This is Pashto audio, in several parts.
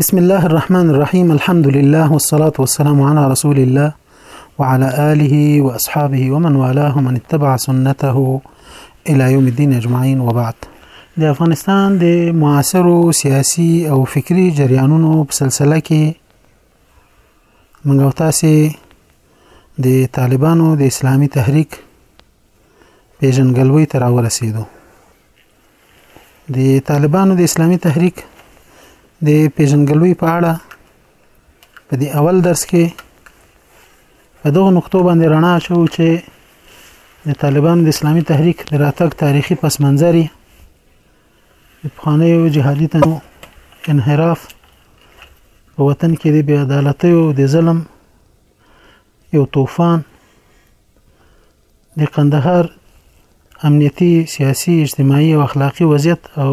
بسم الله الرحمن الرحيم الحمد لله والصلاة والسلام على رسول الله وعلى آله وأصحابه ومن والاه ومن اتبع سنته إلى يوم الدين أجمعين وبعد د افغانستان د معاصرو سیاسي او فکری جریانونو په سلسله کې موږ تاسو د طالبانو د اسلامي تحریک پیژنګلوي تر ورسېدو د طالبانو د اسلامي تحریک د پیژنګلوي په اړه په دې اول درس کې په دغه نقطو باندې رڼا شو چې د طالبانو د اسلامي تحریک د راتګ تاریخي پس منظري د پخوانیو جهادي تنو انحراف په وطن کې د بې عدالتۍ او د ظلم یو طوفان د قندهار امنیتي، سیاسي، اجتماعي او اخلاقي وضعیت او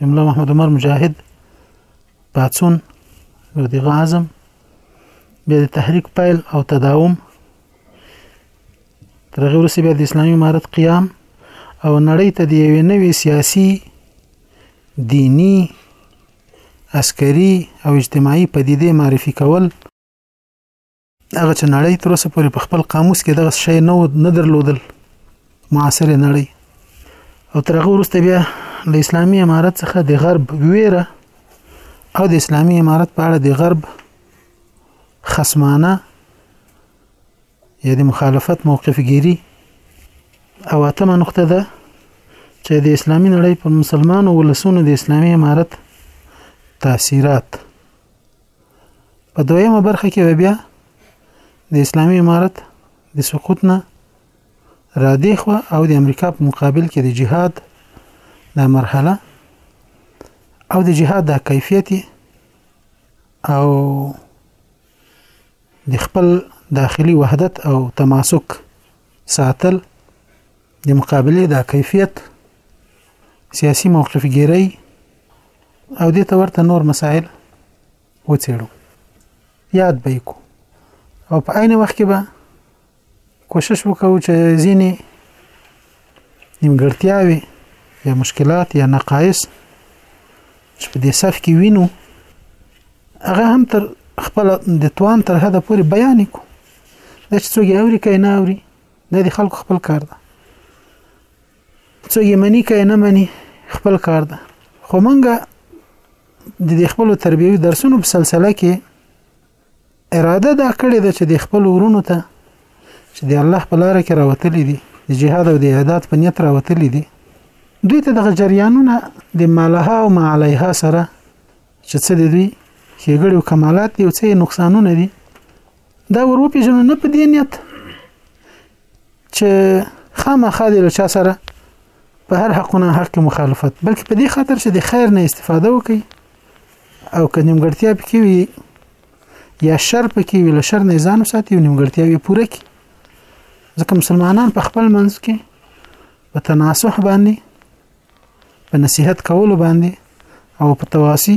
د ملا محمد عمر مجاهد پاڅون او دغه عزم بیا د تحریک پیل او تداوم تر هغه وروسته بیا د اسلامي امارت قیام او نړۍ ته د یوې نوې سیاسي دینی عسکري او اجتماعي پدیدې معرفي کول هغه چې نړۍ تر اوسه پورې په خپل قاموس کې دغه شی نه نه درلودل معاصره نړۍ او تر هغه وروسته بیا د اسلامي امارت څخه د غرب ویره او د اسلامي امارت په اړه د غرب خصمانه یا د مخالفت موقف ګيري او اتمه نقطه ده چې د اسلامي نړۍ په مسلمانو ولسونو د اسلامي امارت تاثیرات په دویمه برخه کې بیا د اسلامي امارت د سقوط نه را دی خو او د امریکا په مقابل کې د جهاد دا مرحله او د جهاد دا کیفیت او د خپل داخلي وحدت او تماسک ساتل د مقابله دا کیفیت سیاسي موقف ګیري او دې ته ورته نور مسائل وڅېړو یاد به کو او په عین وخت کې به کوشش وکړو چې ځینې نیمګړتیاوي یا مشکلات یا نقایص چې په دې صف کې وینو هغه هم تر خپل د توان تر حد پورې بیان کو د څوګي اوري کای نه اوري د خلکو خپل کار ده څوک یې مني که یې نه مني خپل کار ده خو مونږه د دې خپل تربیوي درسونو په سلسله کې اراده دا کړې ده چې د خپل ورونو ته چې د الله په لار کې راوتلې دي د جهاد او د اعداد په نیت راوتلې دي دوی ته دغه جریانونه د مالها او معالیها سره چې څه دي دوی ښېګړې او کمالات دي او څه نقصانونه دي دا ور وپیژنو نه په دې نیت چې خامخا دې له چا سره په هر حقونه حق مخالفت بلکې په دې خاطر چې د خیر نه استفاده وکړي او که نیمګړتیا پکې وي یا شر پکې وي له شر نه ځان وساتي او نیمګړتیا یې پوره کړي ځکه مسلمانان په خپل منځ کې په تناسح باندې په نصیحت کولو باندې او په تواسی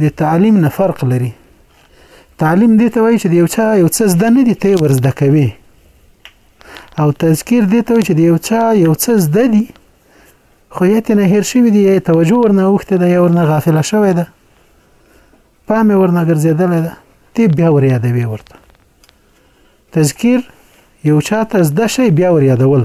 د تعلیم نه فرق لري تعلیم دې ته وایي چې د یو چا یو څه زده نه دي ته یې ورزده کوي او تذکیر دې ته وایي چې د یو چا یو څه زده دي خو یې ته نه هیر شوي دي یې توجه ورنه اوښتې ده یا ورنه غافله شوې ده پام یې ورنه ګرځېدلی ده ته بیا ور یادوي ورته تذکیر یو چا ته زده شي بیا ور یادول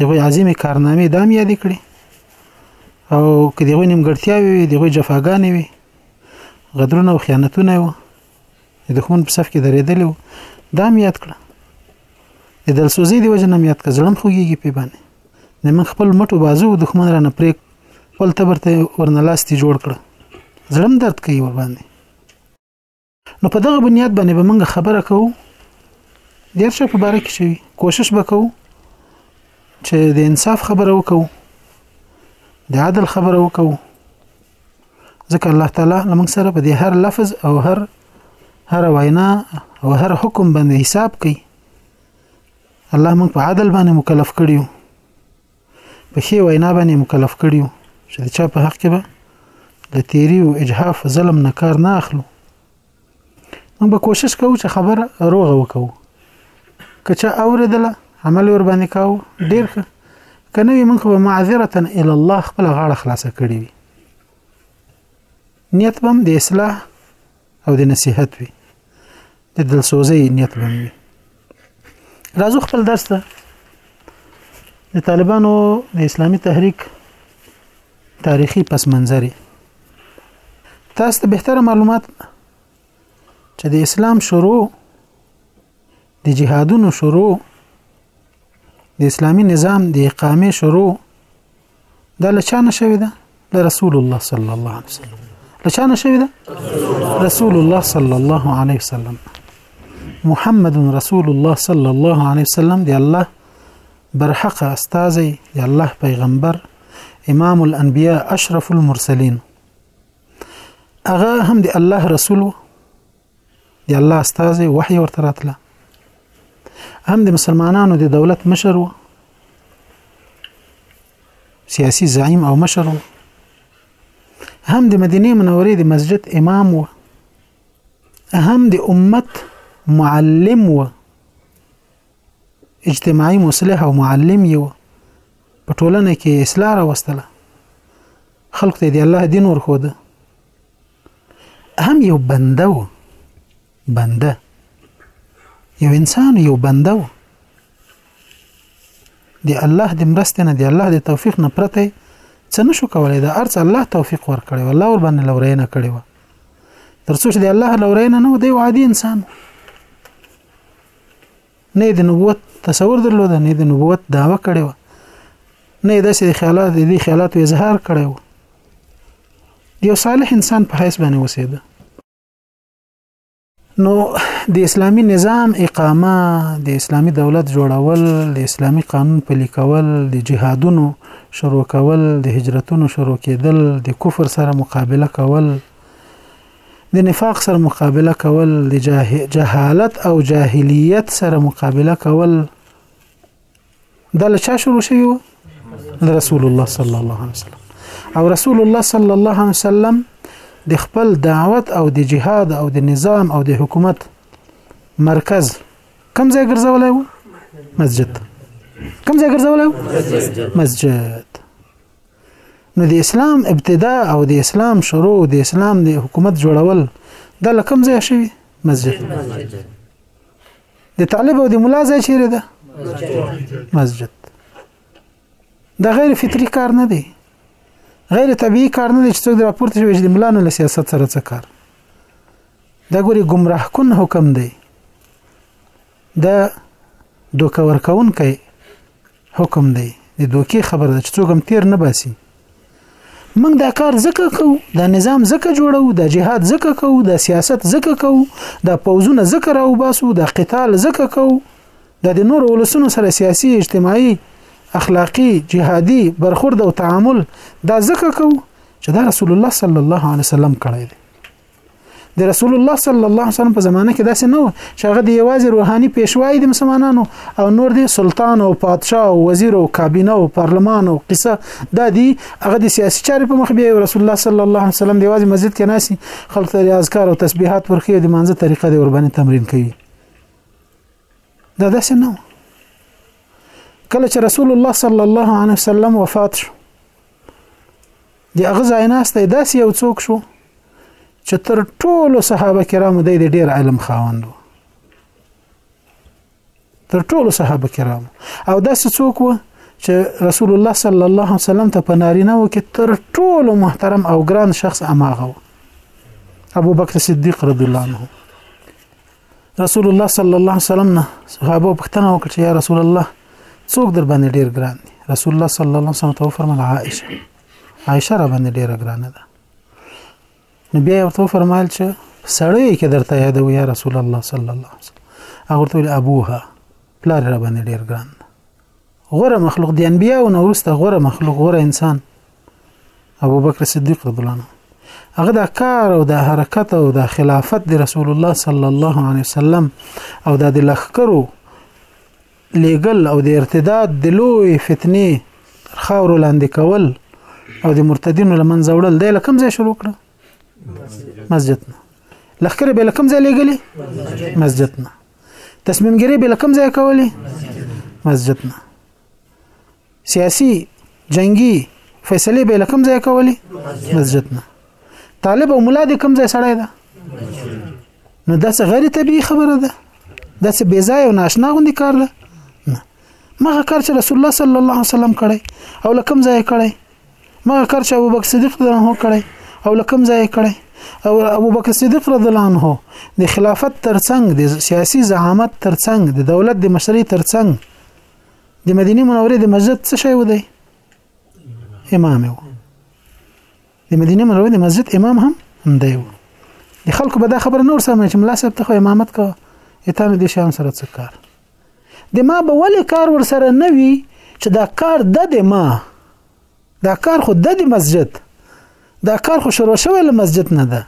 دغه عظیمه کارنامې دام یاد کړي او که دغه نیمګړتیاوي وي دغه جفاګانې وي غدرونه او خیانتونه وي د دښمن په صف کې درېدل وو دا مې یاد کړه د دلسوزي دی وجه نه مې یاد کړه زړم خوږیږي په باندې د من خپل مټو بازو دښمن را نه پرې خپل تبر ته ورنلاستي جوړ کړه زړم درد کوي ور باندې نو په دغه بنیاد باندې به موږ خبره کوو ډیر څه په باره کې شوی کوشش وکړو چې د انصاف خبره وکړو د عدل خبره وکړو ځکه الله تعالی لمن سره په دې هر لفظ او هر هر وینا او هر حکم باندې حساب کوي الله موږ په عدل باندې مکلف کړیو په ښې وینا باندې مکلف کړیو چې د چا په حق کې به د تیری او اجحاف ظلم نه کار نه اخلو موږ به کوشش کوو چې خبره روغه وکړو که چا اوریدله عمل ور باندې کاوه ډیر ښه که نه وي موږ به معذره الی الله خپله غاړه خلاصه کړې وي نیت به هم د اصلاح او د نصيحت وي د دلسوزي نیت به وي راځو خپل درس ته د طالبانو د اسلامي تحریک تاریخي پس منظرې تاسو ته بهتره معلومات چې د اسلام شروع د جهادونو شروع د اسلامی نظام د اقامې شروع دا له چا نه شوې ده له رسول الله صلی الله علیه وسلم له چا نه شوې ده رسول الله صلی الله علیه وسلم محمد رسول الله صلی الله علیه وسلم دی الله برحق استاذي دی الله پیغمبر امام الانبیاء اشرف المرسلین اغه هم دی الله رسول د الله استازي وحي ورته راتله هم د مسلمانانو د دولت مشر و سیاسي زعیم او مشر و هم د مدینه منورې د مسجد امام و هم د امت معلم و اجتماعي مصلح او معلم یو په ټولنه کې اصلاح راوستله خلق ته دی الله دین ورخوده هم یو بنده و بنده یو انسان یو بنده و د الله د مرستې نه د الله د توفیق نه پرته څه نشو کولای دا ارڅ الله توفیق ورکړي والله ور باندې لورینه کړي و ترڅو چې د الله لورینه نه و دی عادي انسان و نه یې د نبوت تصور درلود نه یې د نبوت دعوه کړې وه نه یې داسې خیالات دې خیالاتو اظهار کړی و یو صالح انسان په حیث باندې وسیده نو د اسلامی نظام اقامه د اسلامی دولت جوړول د اسلامی قانون پلي کول د جهادونو شروع کول د هجرتونو شروع کېدل د کفر سره مقابله کول د نفاق سره مقابله کول د جهالت او جاهلیت سره مقابله کول دا له چا شروع شوی و رسول الله صلی الله علیه وسلم او رسول الله صلی الله علیه وسلم د خپل دعوت او د جهاد او د نظام او د حکومت مرکز کم ځای ګرځولای وو مسجد کم ځای ګرځولای وو مسجد نو د اسلام ابتدا او د اسلام شروع د اسلام د حکومت جوړول دا لکم ځای شوی مسجد د طالب او د مولا ځای چیرې ده مسجد دا غیر فطری کار نه دی غیر طبیعي کار نه دی چې څوک راپورته شوی چې د مولا نه له سیاست سره څه کار دا ګوري گمراه کن حکم دی دا دوکه ورکون کوي حکم دی د دوکې خبره ده چې څوک هم تیر نه باسي موږ دا کار ځکه کوو دا نظام ځکه جوړو دا جهاد ځکه کوو دا سیاست ځکه کوو دا پوزونه ځکه راو باسو دا قتال ځکه کوو دا د نور ولسونو سره سیاسي اجتماعي اخلاقی جهادي برخورد او تعامل دا ځکه کوو چې دا رسول الله صلی الله علیه وسلم کړی دی د رسول الله صلی الله علیه وسلم په زمانه کې داسې نه و چې هغه د یوازې روحاني پیشوای د مسلمانانو او نور د سلطان او پادشاه او وزیر او کابینه او پارلمان او قصه دا دی هغه د سیاسي چارې په مخ بیا رسول الله صلی الله علیه وسلم د یوازې مسجد کې ناسي خلک ته اذکار او تسبیحات ورخي د مانزه طریقه د وربنې تمرین کوي دا داسې نه کله چې رسول الله صلی الله علیه وسلم وفات شو د هغه ځای ناست دی داسې یو څوک شو چې تر ټولو صحابه کرامو دی د ډیر علم خاوند تر ټولو صحابه کرامو او داسې څوک و چې رسول الله صلی الله علیه وسلم ته په نارینه و کې تر ټولو محترم او ګران شخص اماغه و ابو بکر صدیق رضی الله عنه رسول الله صلی الله علیه وسلم نه صحابه پوښتنه وکړه چې یا رسول الله څوک در باندې ډیر ګران دي رسول الله صلی الله علیه وسلم ته فرمایل عائشه عائشه را باندې ډیره ګرانه ده نو بیا ورته فرمایل چې سړی کې درته یادو یا رسول الله صلی الله علیه وسلم هغه ورته ابوها پلار را باندې ډیر ګران غوره مخلوق دی انبیا او نورسته غوره مخلوق غوره انسان ابو بکر صدیق رضی الله عنه هغه د کار او د حرکت او د خلافت د رسول الله صلی الله علیه وسلم او د لخرو لیګل او د ارتداد د لوی فتنې خاور لاندې کول او د مرتدینو لمن زوړل دی لکم ځای شروع کړ مسجدنا لخر به لکم ځای لګلی مسجدنا تصمیم ګیری به لکم ځای کولی مسجد نه سیاسی جنگی فیصله به لکم ځای کولی مسجد نه طالب او مولا دې کم ځای سړی ده نو دا څه غیر طبيعي خبره ده دا څه بې ځای او ناشنا غوندي کار ده مغه کار چې رسول الله صلی الله علیه وسلم کړی او لکم ځای کړی مغه کار چې ابو بکر صدیق رضی الله کړی او لکم ځای کړی او ابو بکر صدیق رضی الله عنه د خلافت ترڅنګ د سیاسي زعامت ترڅنګ د دولت د مشرۍ ترڅنګ د مدینه منورې د مسجد څه شی و دی امام و د مدینه منورې د مسجد امام هم هم دی و د خلکو به دا خبره نور سمه چې ملا صاحب ته امامت کوه اته دې شان سره څه کار د ما به ولې کار ورسره نه وي چې دا کار د د ما دا کار خو د د مسجد دا کار خو شروع شوی له مسجد نه ده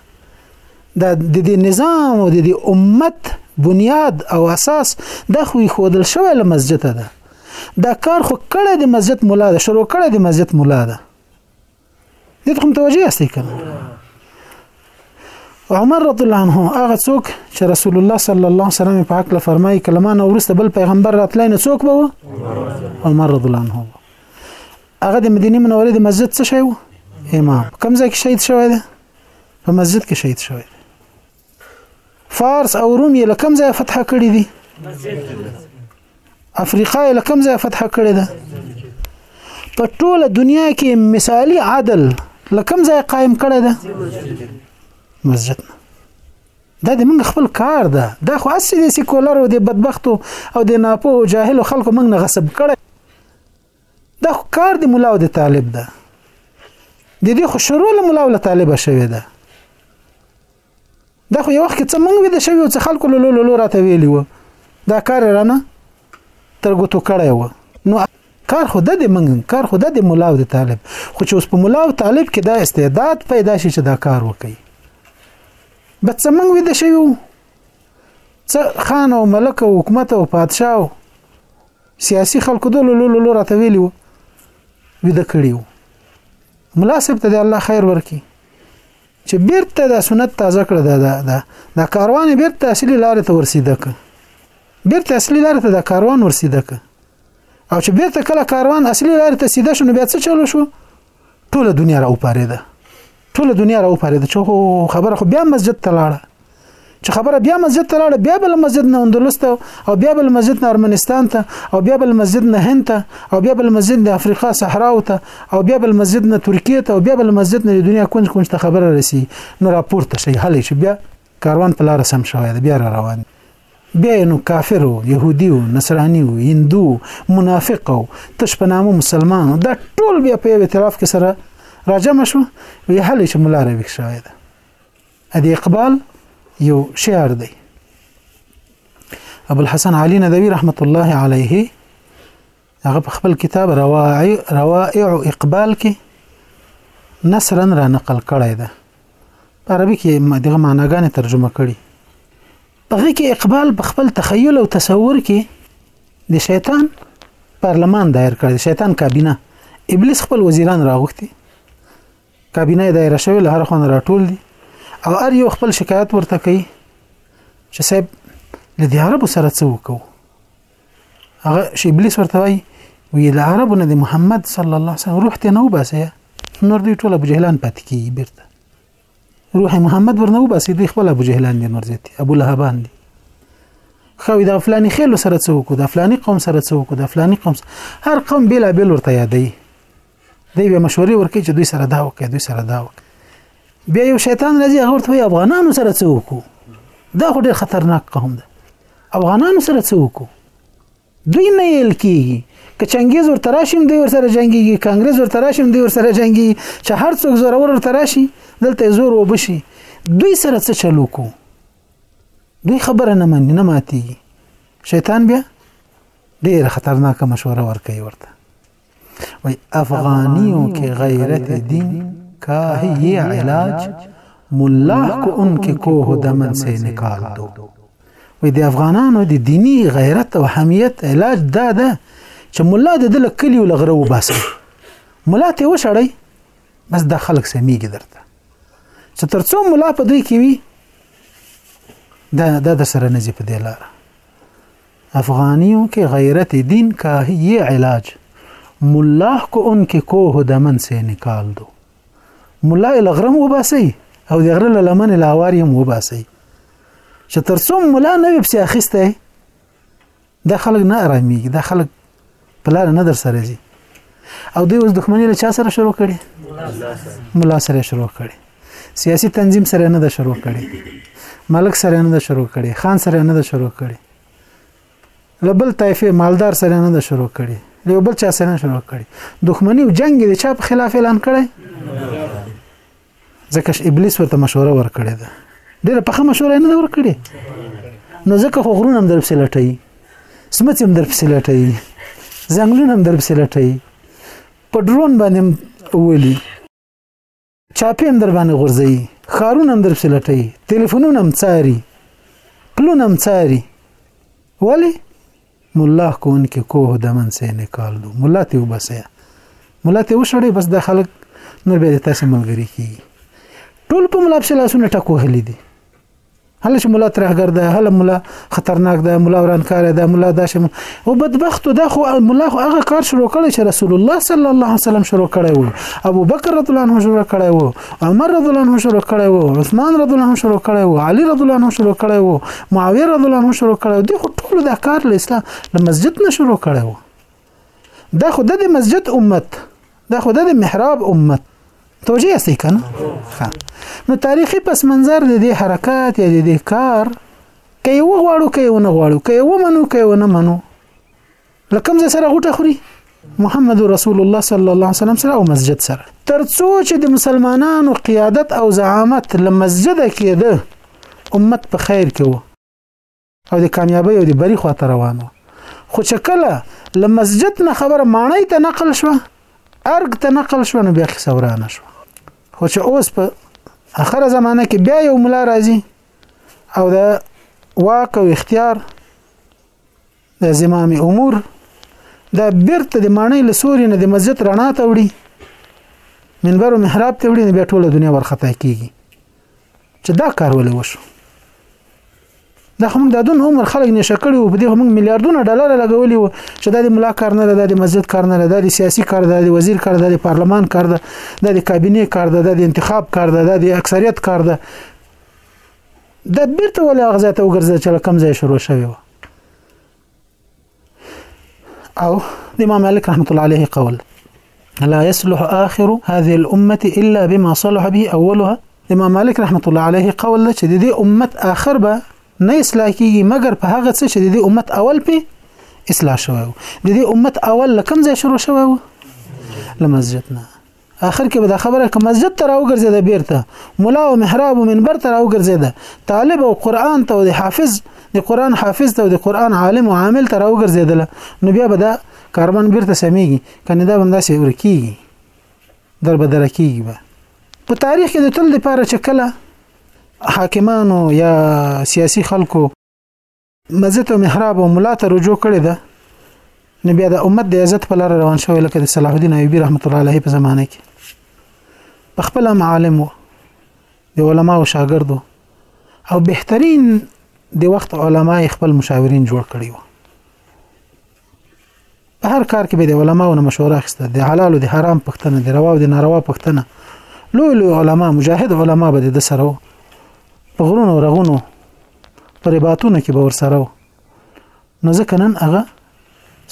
دا د دې نظام او د دې امت بنیاد او اساس د خو خودل شوی له مسجد ده دا کار خو کړه د مسجد مولا ده شروع کړه د مسجد مولا ده دې کوم توجه یاستئ کنه عمر رضی الله عنه هغه څوک چې رسول الله صلی الله علیه وسلم په حق له فرمایي کلمه نو ورسته بل پیغمبر راتلای نه څوک به عمر رضی الله عنه هغه د مدینه منورې د مسجد څه شی و امام کوم ځای کې شهید شوی دی په مسجد کې شهید شوی دی فارس او روم یې لکم ځای فتح کړی دي افریقا یې لکم ځای فتح کړی ده په ټوله دنیا کې مثالی عدل لکم ځای قائم کړی ده مسجد نه دا د موږ خپل کار ده دا خو اصلي د سیکولر او د بدبختو او د ناپوه جاهل خلکو موږ نه غصب کړي دا خو کار دی مولا او د طالب ده د دې خو شروع له مولا او له طالب شوی ده دا خو یو وخت څه مونږ وې د شوی او څه خلکو له لولو لور راته ویلی و دا کار رانه تر ګوتو کړی و نو کار خو د دې مونږ کار خو د دې مولا او د طالب خو چې اوس په مولا او طالب کې دا استعداد پیدا شي چې دا کار وکړي بس څه مونږ وې د شوی څه خان او ملک او حکومت او پادشاه سیاسي خلکو د لولو لولو راته ویلی وو ویده کړی وو ملا صاحب ته د الله خیر ورکي چې بیرته د سنت تازه کړه دا دا دا, دا کاروان بیرته اصلي لار ته ورسیده ک بیرته اصلي لار ته دا کاروان ورسیده ک او چې بیرته کله کاروان اصلي لار ته سیده شنو بیا څه چلو شو ټوله دنیا را وپارېده ټوله دنیا را وپارېده چې خبره خو بیا مسجد ته لاړه چې خبره بیا مسجد ته لاړه بیا بل مسجد نه اندلس ته او بیا بل مسجد نه ارمنستان ته او بیا بل مسجد نه هند ته او بیا بل مسجد نه افریقا صحرا ته او بیا بل مسجد نه ترکیه ته او بیا بل مسجد نه دنیا کونج کونج ته خبره رسی نو راپورته شي هلې چې بیا کاروان په لار سم شوی دی بیا را روان بیا یې نو کافر و يهودي و نصراني و هندو منافق و تش په نامه مسلمان و دا ټول بیا په اعتراف کې سره راجم شو وی هل چې مولا را وک شوی ده ادي اقبال یو شعر دی ابو الحسن علي ندوي رحمت الله عليه هغه په خپل کتاب روائع روائع اقبال کې نثرا را نقل کړی ده په عربي کې دغه معناګانې ترجمه کړي هغه کې اقبال په خپل تخیل او تصور کې د شیطان پارلمان دایر کړی شیطان کابینه ابلیس خپل وزیران راغوښتي کابینه دایره شوی له هر خونه راټول دي او ار یو خپل شکایت ورته کوي چې صاحب له دې عربو سره څه وکړو هغه شي ابلیس ورته وای وی له عربو نه د محمد صلی الله علیه وسلم روح ته نه وباسه نور دوی ټول ابو جهلان پاتې کیږي بیرته روح محمد ورنه وباسي دوی خپل ابو جهلان دي نور زیات ابو لهبان دي خو دا فلاني خېلو سره څوک دا فلاني قوم سره څوک دا فلاني قوم هر قوم بلا بل ورته یادي دی به مشورې ورکړي چې دوی سره دا وکړي دوی سره دا وکړي بیا یو شیطان راځي هغه ورته افغانانو سره څه وکړو دا خو ډېر خطرناک قوم ده افغانانو سره څه وکړو دوی نه یل کیږي که چنګیز ورته راشم دوی ورسره جنگيږي کانګرس ورته راشم دوی ورسره جنگي چې هر څوک زوره ورته راشي دلته زور وبشي دوی سره څه چلو کو دوی خبره نه مني نه ماتي شیطان بیا ډیره خطرناکه مشوره ورکوي ورته وای افغانیو کې غیرت دین کا ہے یہ علاج ملاح کو ان کې کوه دمن سے نکال دو وای د افغانانو د دینی غیرت او حمیت علاج دا ده چې ملا د دل کلی ول غره وباسي ملا ته وشړی بس د خلک سميږي درته چې ترڅو ملا په دوی کې وي دا دا د سره نزي په دی لاره افغانیو کې غیرت دین کا یې علاج ملاه کو ان کې کوه دمن سه نکال دو ملا الغرم وباسي او د غره لمن لاواري هم وباسي چې ترڅو ملا نه وي پسې اخیسته د خلک نه اراميږي د خلک په لار نه در سره ځي او دوی اوس دښمنی له چا سره شروع کړي مولا سره شروع کړي سیاسي تنظیم سره نه ده شروع کړي ملک سره نه ده شروع کړي خان سره نه ده شروع کړي لبل طایفه مالدار سره نه ده شروع کړي یو بل چا سره شروع کړي دښمنی او جنگ د چا په خلاف اعلان کړي ځکه چې ابلیس ورته مشوره ورکړې ده ډېره پخه مشوره نه ورکړې نو ځکه خو غرونه هم درپسې لټي سمڅې هم درپسې لټي ځنګلونه هم درپسې لټي په ډرون باندې ولي چاپې هم در باندې غورځي خارونه هم درپسې لټي تلیفونونه هم څاري پلونه هم څاري ولی ملا کون کې کوه دمن سه نکال دو ملا ته وبسه ملا ته وشړې بس د خلک نور به تاسو ملګری کی ټول په ملا په لاسونه ټکو هلې دي هله چې ملا ترهګر ده هله ملا خطرناک ده ملا ورانکار ده ملا داشم او بدبخت ده خو ملا خو هغه کار شروع کړی چې رسول الله صلی الله علیه وسلم شروع کړی وو ابو بکر رضی الله عنه شروع کړی وو عمر رضی الله عنه شروع کړی وو عثمان رضی الله عنه شروع کړی وو علی رضی الله عنه شروع کړی وو معاویه رضی الله عنه شروع کړو دی خو ټول دا کار له اسلام له مسجد نه شروع کړو دا خو د مسجد امت دا خو د محراب امت توجیه یاستئ کنه ها نو تاریخي پس منظر د دې حرکت یا د دې کار کوي وغواړو کوي ونه غواړو کوي ومنو کوي ونه منو له کوم ځای سره غوټه خوري محمد رسول الله صلی الله علیه وسلم سره او مسجد سره ترڅو چې د مسلمانانو قیادت او زعامت له مسجد کېده امت په خیر کې وو او د کامیابی او د بری خواته روانو خو چې کله له مسجد نه خبره مانای ته نقل شو ارګ ته نقل شو نو بیا قصه ورانه شو خو چې اوس په اخره زمانه کې بیا یو ملا راځي او د واک او اختیار د زمام امور دا بیرته د معنی له سوري نه د مسجد رڼا ته وړي منبر او محراب ته وړي بیا ټوله دنیا ورخطا کیږي چې دا کار ولې وشو دا هم د دون عمر خلک نشه کړي او په دې هم میلیارډونه ډالر لګولي وو چې دا د ملا کار نه ده د مسجد کار نه ده د سیاسي کار ده د وزیر کار ده د پارلمان کار ده د کابینه کار ده د انتخاب کار ده د اکثریت کار ده د بیرته ولې اغزه ته وګرځي چې کم ځای شروع شوی و او د امام مالک رحمت الله عليه قول لا يصلح آخر هذه الأمة إلا بما صلح به أولها امام مالک رحمت الله عليه قول ده چې د دې امت آخر به نه اصلاح کیږي مګر په هغه څه چې د دې امت اول په اصلاح شوی د دې امت اول لکم ځای شروع شوی و لمسجدنا اخر کې به دا خبره که مسجد ته راوګرځېده بیرته مولا او محراب او منبر ته راوګرځېده طالب او قرآن ته او د حافظ د قرآن حافظ ته او د قرآن عالم او عامل ته راوګرځېدله نو بیا به دا کاروان بیرته سمیږي کنه دا به همداسې ورکیږي در به دره کیږي به په تاریخ کې د تل لپاره چې کله حاکمانو یا سیاسي خلکو مسجد او محراب او ملا ته رجوع کړی ده نو بیا د امت د عزت په لار روان شوی لکه د صلاح الدین ایوبی رحمت الله علیه په زمانه کې په خپل عالم وو د علما او شاګردو او بهترین د وخت علما خپل مشاورین جوړ کړی وو په هر کار کې به د علماو نه مشوره اخیسته د حلال او د حرام پښتنه د روا او د ناروا پښتنه لوی لوی علما مجاهد علما به د سره په غرونو رغونو پر باتونو کې به ور سره نو ځکه نن هغه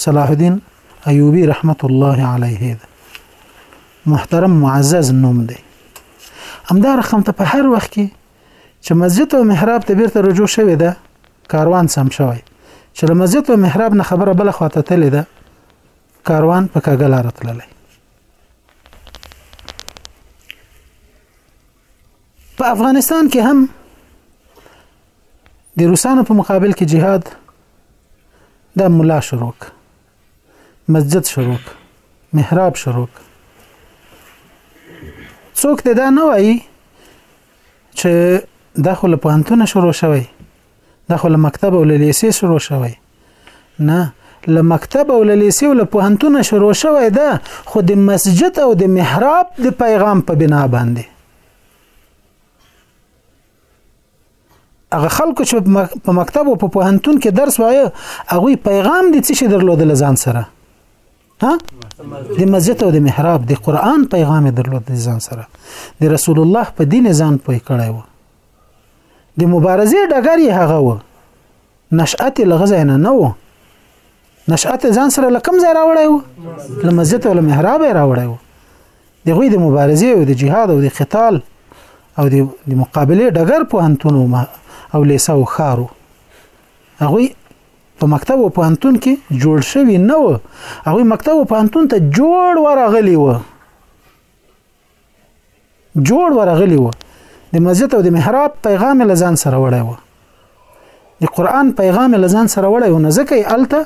صلاح الدین ایوبی رحمت الله علیه ده محترم معزز نوم دی همدا رقم ته په هر وخت کې چې مسجد او محراب ته بیرته رجوع شوې ده کاروان سم شوی چې له مسجد او محراب نه خبره بل خواته تللی ده کاروان په کاګه لار تللی په افغانستان کې هم د روسانو په مقابل کې جهاد د ملا شروع مسجد شروع محراب شروع څوک ته دا نه وایي چې دا خو له پوهنتونه شروع شوی دا خو له مکتب او له لیسې شروع شوی نه له مکتب او له لیسې او له پوهنتونه شروع شوی دا خو د مسجد او د محراب د پیغام په بنا باندې هغه خلکو چې په مکتب او په پوهنتون کې درس وایي هغه پیغام دي چې درلودل ځان سره ها د مسجد او د محراب د قران پیغام درلود د ځان سره د رسول الله په دین ځان پوي کړی و د مبارزې ډګر یې هغه و نشأت لغزه نه نه و نشأت ځان سره لکم ځای راوړی و لمسجد او محراب راوړی و د غوی د مبارزې او د جهاد او د قتال او د مقابله ډګر په هنتونو او لیسا او خارو هغه په مکتب او پانتون کې جوړ شوی نه و هغه مکتب او پانتون ته جوړ ورغلی و جوړ ورغلی و د مسجد او د محراب پیغام لزان سره وړی و د قران پیغام لزان سره وړي او نزکه الته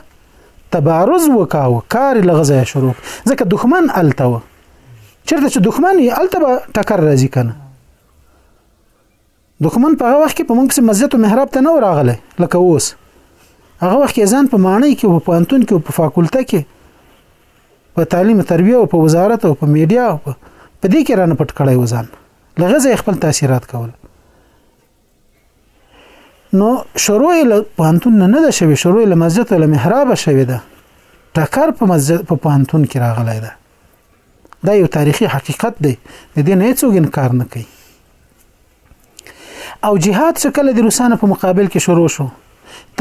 تبارز وکاو کار لغزه شروع ځکه دښمن الته و چیرته چې دښمن یې الته به ټکر راځي کنه دښمن په هغه وخت کې په موږ سم مسجد او محراب ته نه راغله لکه اوس هغه وخت کې ځان په معنی کې په پانتون کې په فاکولته کې په تعلیم تربیه او په وزارت او په میډیا په دې کې رانه پټ کړی وزن لغزه خپل تاثیرات کول نو شروع له پانتون نه ده شوی شروع له مسجد له محراب شوی ده ټکر په مسجد په پانتون کې راغلی ده دا یو تاریخي حقیقت دی د دې نه هیڅوک انکار نه کوي او جهاد څه کله د روسانو په مقابل کې شروع شو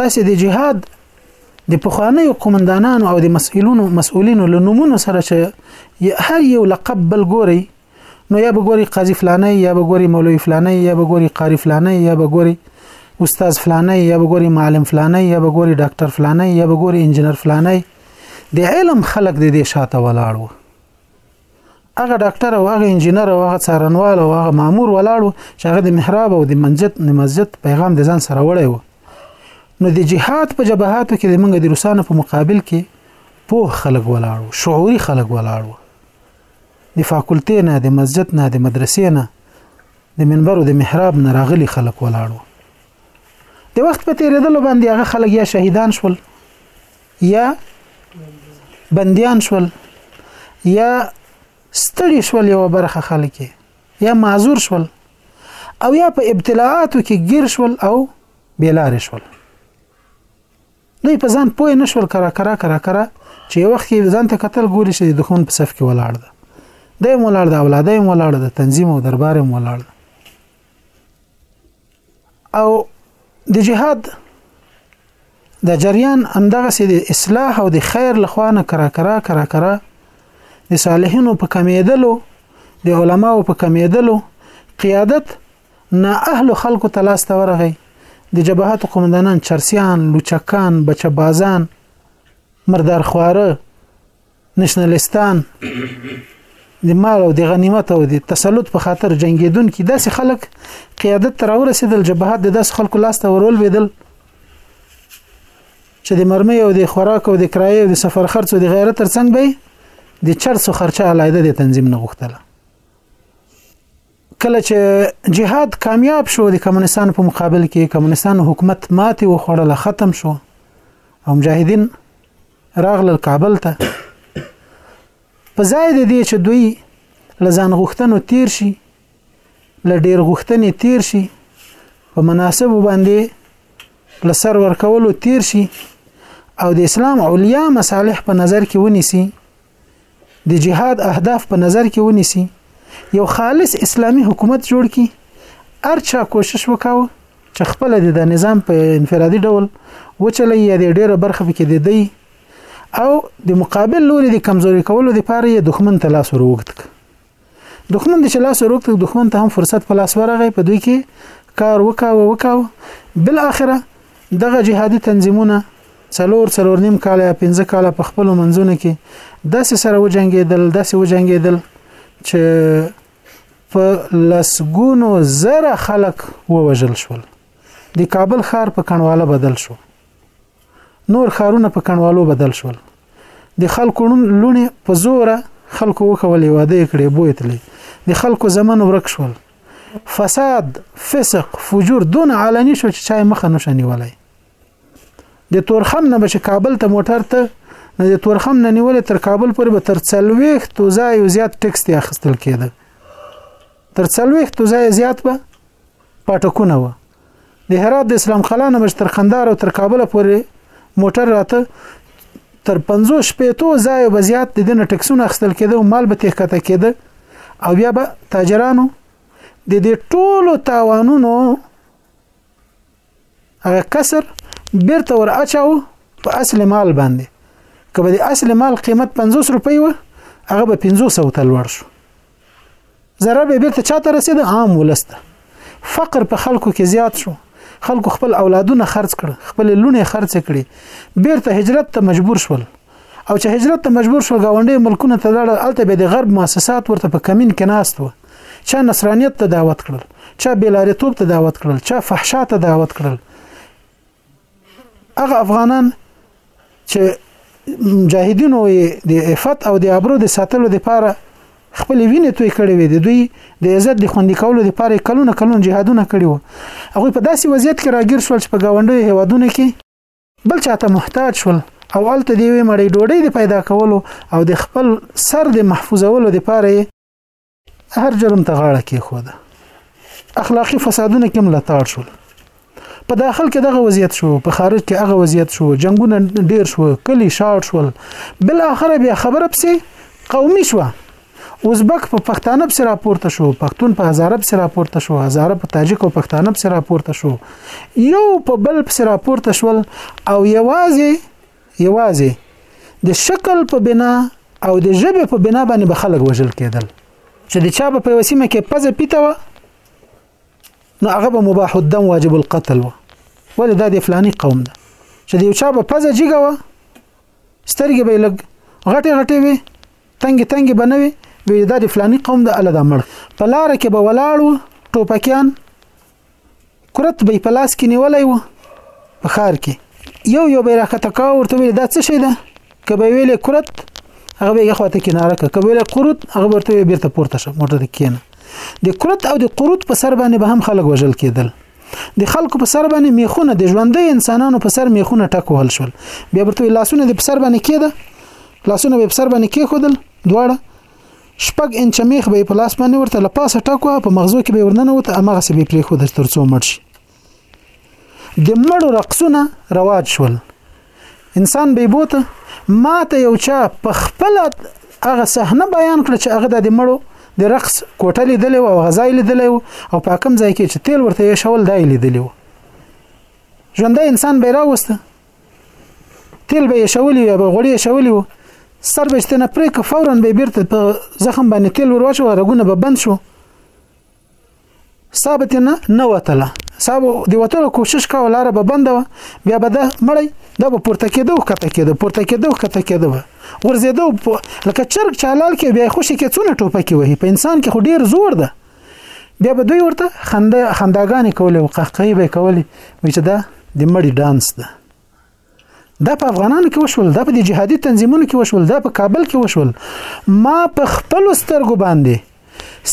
تاسو د جهاد د پخوانیو قومندانانو او د مسئولینو مسئولینو له نمونه سره چې هر یو لقب بل ګوري نو یا به ګوري قاضي فلانی یا به ګوري مولوي فلانی یا به ګوري قاری فلانی یا به ګوري استاد فلانی یا به ګوري معلم فلانی یا به ګوري ډاکټر فلانی یا به ګوري انجنیر فلانی د علم خلق د دې شاته ولاړ وو هغه ډاکټر او هغه انجنیر او هغه څارنوال او هغه مامور ولاړ وو چې هغه د محراب او د منجد د مسجد پیغام د ځان سره وړی وو نو د جهاد په جبهاتو کې د منګه د روسانو په مقابل کې پوه خلک ولاړو شعوري خلک ولاړو د فاکولتې نه د مسجد نه د مدرسې نه د منبر او د محراب نه راغلي خلک ولاړو د وخت په تیریدلو باندې هغه خلک یا شهیدان شول یا بندیان شول یا ستړي شول یو برخه خلک یا معذور شول او یا په ابتلاعاتو کې ګیر شول او بیلار شول دوی په ځان پوه نه شول کرا کرا کرا کرا چې یو وخت کې ځان ته کتل ګوري چې د دښمن په صف کې ولاړ ده د هم ولاړ ده اولاده هم ولاړ ده تنظیم او دربار هم ولاړ ده او د جهاد د جریان همدغه سي د اصلاح او د خیر لخوانه کرا کرا کرا کرا د صالحینو په کمیدلو د علماو په کمیدلو قیادت نا اهل خلکو ته لاس ته ورغی د جبهات قومندانان چرسیان لوچکان بچه بازان مردار خواره نشنلستان د مال او د غنیمت او د تسلط په خاطر جنگیدون کې داسې خلک قیادت تر ورسېدل جبهات د داسې خلکو لاس ته ورول بدل چې د مرمۍ او د خوراک او د کرایې او د سفر خرڅ او د غیرت ترڅنګ به د چرسو خرچه علایده د تنظیم نه غوښتله کله چې جهاد کامیاب شو د کمونستانو په مقابل کې کمونستانو حکومت ماتې وخوړله ختم شو او مجاهدین راغلل کابل ته په ځای د دې چې دوی لزان غختنو تیر شي ل ډیر غختنې تیر شي په مناسب باندې لسر ورکولو تیر شي او د اسلام علیا مصالح په نظر کې ونیسي د جهاد اهداف په نظر کې ونیسي یو خالص اسلامی حکومت جوړ کړي ارچا کوشش وکاوه چې خپل د نظام په انفرادي ډول وچلې یا د ډیره برخه کې د دی او د مقابل لوري د کمزوري کولو لپاره یې دښمن ته لاس وروغت دښمن د شلاس روک ته دښمن ته هم فرصت په لاس ورغی په دوی کې کار وکاوه وکاوه بل اخره دغه جهادي تنظیمونه څلور څلور نیم کال یا پنځه کال په خپل منځونه کې داسې سره وجنګېدل داسې وجنګېدل چې په لسګونو زره خلک ووژل شول د کابل ښار په کڼواله بدل شو نور ښارونه په کڼوالو بدل شول د خلکو لونی په زوره خلکو وکولې واده کړې بوتلې د خلکو زمن ورک شول فساد فسق فجور دون علني شو چې چای مخه نشه نیولای د تورخم نه بچ کابل ته موټر ته نه د تورخم نه نیولې تر کابل پورې به تر څلويخ تو ځای زیات ټیکس ته اخستل کېده تر څلويخ تو ځای زیات به پټکونه و د هرات د اسلام قلعه نه مشتر خندار او تر کابل پورې موټر راته تر 50 شپېتو ځایو به زیات د دنه ټکسونه اخستل کېده او مال به تخکته کېده او بیا به تاجرانو د دې ټولو تاوانونو هغه کسر بیرته ور اچاو په اصل مال باندې کبه د اصل مال قیمت 50 روپۍ و هغه به 500 ته لوړ شو ضرر به بیرته چاته رسید عام ولست فقر په خلکو کې زیات شو خلکو خپل اولادونه خرج کړ خپل لونه خرج کړي بیرته هجرت ته مجبور شول او چې هجرت ته مجبور شول گاونډي ملکونه ته لاړ الته به د غرب مؤسسات ورته په کمین کې ناست و چا نصرانیت ته دعوت کړل چا بیلاریتوب ته دعوت کړل چا فحشا ته دعوت کړل هغه افغانان چې مجاهدینو د عفت او د ابرو د ساتلو لپاره خپل وینې توی کړې وې د دوی د عزت د خوندي کولو لپاره کلونه کلونه جهادونه کړي وو هغه په داسې وضعیت کې راګیر شول چې په گاونډیو هیوادونو کې بل چاته محتاج شول او الته دی وی مړی ډوډۍ د پیدا کولو او د خپل سر د محفوظولو لپاره هر جرم ته غاړه کې خو ده اخلاقی فسادونه کې ملاتړ شول په داخل کې دغه وضعیت شو په خارج کې هغه وضعیت شو جنگونه ډیر شو کلی شاړ شول بل اخر بیا خبره پسې قومي شو ازبک په پښتانه پسې راپورته شو پښتون په هزاره پسې راپورته شو هزاره په تاجک او پښتانه پسې راپورته شو یو په بل پسې راپورته شول او یوازې یوازې د شکل په بنا او د ژبې په بنا باندې به خلک وژل کېدل چې د چا په وسیمه کې پزه پیته و نو هغه به مباح الدم واجب القتل و ولې دا د فلاني قوم ده چې د یو چا په پزه جګه و سترګې به لګ غټې غټې وي تنګې تنګې بنوي وی دا د فلاني قوم د الله د مړ په لار کې به ولاړو ټوپکیان کرت به په لاس کې نیولای و په خار کې یو یو به راکته کا ورته ویل دا څه شي ده کبه ویل کرت هغه به غخواته کناره ک کبه ویل قرط هغه ورته بیرته پورته شه موټر کې کینه د کرت او د قرط په سر باندې به هم خلک وژل کېدل د خلکو په سر باندې میخونه د ژوندۍ انسانانو په سر میخونه ټک وهل شول بیا ورته لاسونه د په سر باندې کېده لاسونه به په سر باندې کېښودل دواړه شپږ انچه میخ به په لاس باندې ورته لپاسه ټکو په مغزو کې به ورننه وته امغه سی به پرې خو در ترڅو مړ شي د مړو رقصونه رواج شول انسان به بوته ماته یو چا په خپل هغه صحنه بیان کړ چې هغه د مړو د رقص کوټه لیدلې او غذا لیدلې او په کوم ځای کې چې تیل ورته یې شول دای لیدلې ژوندۍ انسان به راوسته تیل به یې شولي یا به غوړي شولي وو سر به ستنه پرې که فورا به بیرته په زخم باندې تیل ور واچو رګونه به بند شو ثابت نه نه وتله صاحب د وتلو کوشش کاوه لاره به بنده وه بیا به ده مړی دا به پورته کېده او کته کېده پورته کېده او کته کېده به ورزېده لکه چرګ چالال کې بیا خوشې کې څونه ټوپه کې وهي په انسان کې خو ډیر زور ده بیا به دوی ورته خنده خنداګانې کولې او قهقهې به کولې وی چې دا د مړی ډانس ده دا په افغانانو کې وشول دا په د جهادي تنظیمونو کې وشول دا په کابل کې وشول ما په خپل سترګو باندې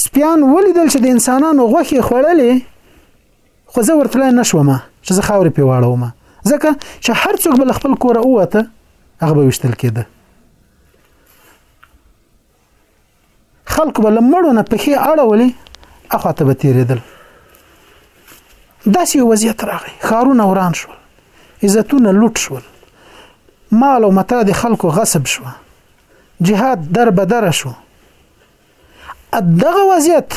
سپیان ولیدل چې د انسانانو غوښې خوړلې خو زه ورتلای نه شوم چې زه خاورې په واړوم ځکه چې هر څوک بل خپل کور اوته هغه به وشتل کېده خلکو به له مړو نه پښې اړولې اخوا ته به تېرېدل داسې یو وضعیت راغی ښارونه وران شول عزتونه لوټ شول مال او متاع د خلکو غصب شو جهاد در بدر شو دغه وضعیت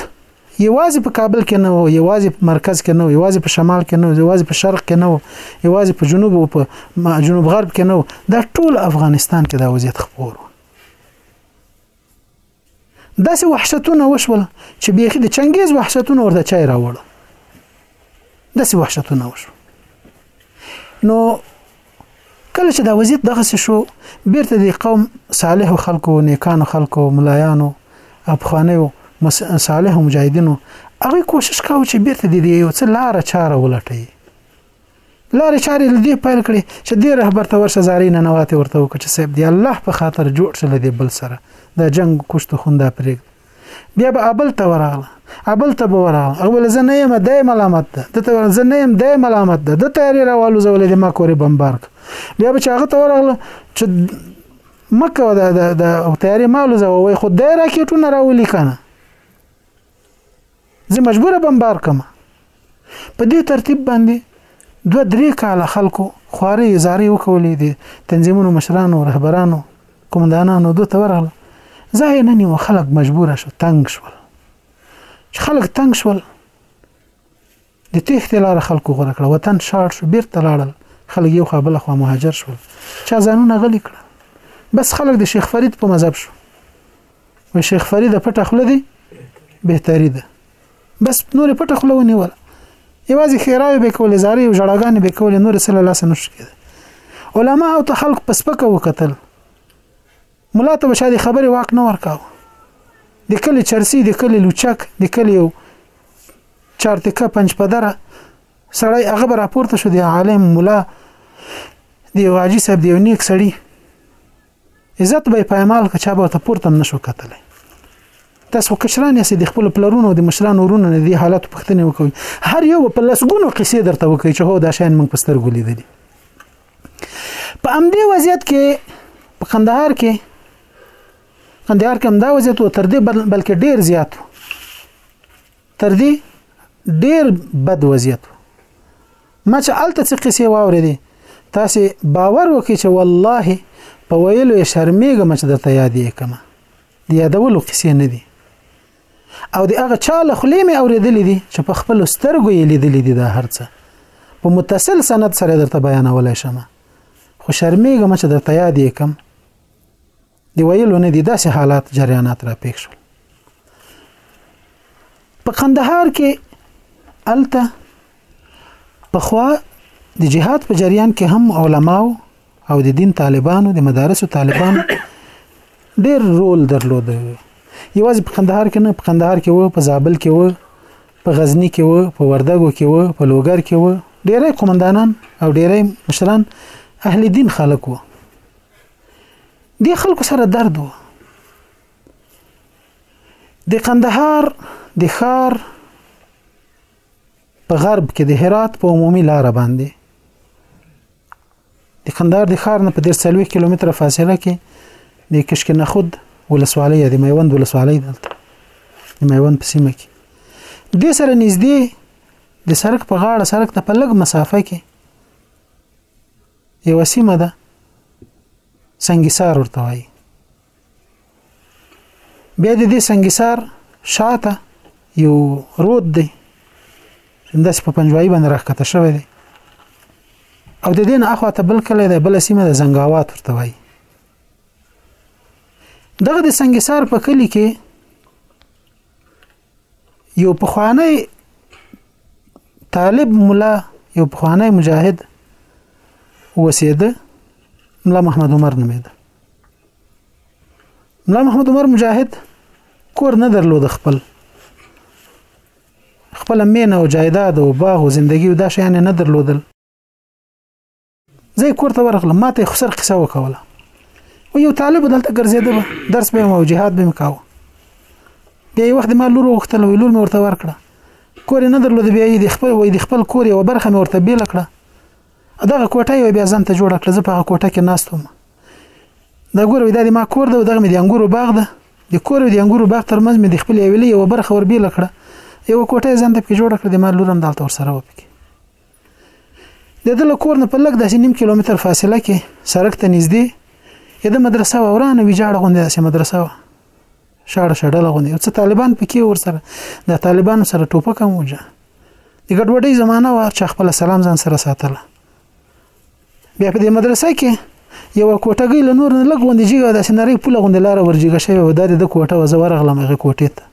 یوازې په کابل کې نه وو یوازې په مرکز کې نه وو یوازې په شمال کې نه وو یوازې په شرق کې نه وو یوازې په جنوب او په جنوب غرب کې نه وو دا ټول افغانستان کې دا وضعیت خپور داسې وحشتونه وشول چې بیخي د چنګیز وحشتونه ورته چای راوړل داسې وحشتونه وشو نو کله چې دا وضعیت دغه شو بیرته د قوم صالح خلکو نیکان خلکو ملایانو افغانیو صالح مجاهدینو هغه کوشش کاوه چې بیرته د یو څه لار چاره ولټي لارې چارې له دې پیل کړې چې دې رهبر ته ورشه زارۍ ننواتې ورته وکړه چې صاحب دی الله په خاطر جوړ شه له دې بل سره دا جنګ کوشت خوندا پرېږد بیا به ابل ته ورغله ابل ته به ورغله هغه ول زه نه یم دی ملامت ده د ته زه نه یم دی ملامت ده د تیارې راوالو زه ولې ما کورې بمبار بیا به چې هغه ته ورغله چې مکه د د تیارې مالو زه وای خو دای راکټونه راولي کنه زه مجبور بمبار کم په دې ترتیب باندې دوه درې کاله خلکو خوارې ازارې وکولې دي تنظیمونو مشرانو رهبرانو کومندانانو دوه تورغله ځای نه نیو خلک مجبور شو تنگ شول چې خلک تنگ شول د تېښتې لاره خلکو غوره کړه، وطن شاړ شو، بېرته لاړل، خلک یو خوا بله خوا مهاجر شول، چا ځانونه غلي کړل، بس خلک د شیخ فرید په مذهب شو، وایي شیخ فرید پټه خوله دې بهتري ده، بس نور پټه خوله ونیوله، یوازې ښېراوې به کولې، زارۍ او ژړاګانې به کولې، نور څه له لاسه نه شو کېده. علما او ته خلک په سپکه وکتل، ملا ته به چا د خبرې واک نه ورکاوه د کلي چرسی د کلي لوچک د کلي یو چارتکه پنج پدره سړی هغه به راپورته شو د عالم ملا د یو حاجي صاحب د یو نیک سړي عزت به یې پایمال که چا به ورته پورته هم نه شو کتلی تاسو کشران یاست د خپل پلرونو او د مشرانو ورونو نه دې حالاتو پوښتنې وکوي هر یو په لسګونو قصې درته وکوي چې هو دا شیان موږ په سترګو لیدلي په امدې وضعیت کې په قندهار کې قندهار کې همدا وضعیت و تر دې بلکې ډیر زیات و تر دې ډیر بد وضعیت و ما چې الته څه قصې واورې دي تاسو باور وکړئ چې والله په ویلو یې شرمېږم چې درته یادې کما دی یادولو قصې نه دي او د هغه چا له خولې مې اورېدلې دي چې په خپل سترګو یې لیدلې دي دا هرڅه په متصل سند سره درته بیانولای شم خو شرمېږم چې درته یاد یې کم دی ویلو نه دي داسې حالات جریانات را پېښ شول په قندهار کې الته پخوا د جهاد په جریان کې هم علماو او د دین طالبانو د مدارس طالبانو ډیر رول درلود یوازې په قندهار کې نه په قندهار کې و په زابل کې و په غزنی کې و په وردګو کې و په لوګر کې و ډیری قومندانان او ډیری مشران اهل دین خلک و د خلکو سره درد و د قندهار د ښار په غرب کې د هرات په عمومي لار باندې د کندهار د ښار نه په 130 کیلومتره فاصله کې د کشک نخود ولسوالۍ د میوند ولسوالۍ دلته د میوند په سیمه کې د سره نږدې د سرک په غاړه سرک ته په لږ مسافه کې یو سیمه ده سنگسار ورته وایي بیا د دې سنگسار شاته یو رود دی دا په پنجوایي باندې راخته شوی دی او د دې نه اخوا ته بل کله د بل سیمه د زنګاوات ورته وایي دغه د سنگسار په کلی کې یو پخوانی طالب مولا یو پخوانی مجاهد وسیده مولا محمد عمر نومېده ملا محمد عمر مجاهد کور نه درلود خپل خپل مین او جایداد او باغ او زندگی او دا شیان نه درلودل زه کور ته ورغلم ماته خسر قصه وکوله و یو طالب دلته ګرځیده درس به مو جهاد به مکاوه بیا یو وخت ما لور وختل وی لور مې ورته ورکړه کور نه درلود بیا یې خپل وې خپل کور یو برخه مې ورته بیل کړه دغه کوټه یو بیا ځان ته جوړه کړه زه په هغه کوټه کې ناست وم دا ګوره دا د ما کور ده دغه مې د انګورو باغ ده د کور او د انګورو باغ ترمنځ مې د خپل یوې یو برخه ور بیل کړه یو کوټه ځان ته پکې جوړه کړه د ما لورم دالته ور سره وپکې د دل کور نه په لګ داسې نیم کیلومتر فاصله کې سرک ته نږدې د مدرسه ورانه ویجاړه غونډه داسې مدرسه وه شاړه شډله غونې او څه طالبان پکې ور سره د طالبانو سره ټوپک هم وجه د ګډوډۍ زمانہ و چې خپل سلام ځان سره ساتله بیا په دې مدرسه کې یو کوټګی له نور نه لګ غوندې جګه د سنری پوله غوندې لار ورجګه شوی و د د کوټه و زور غلمغه کوټې ته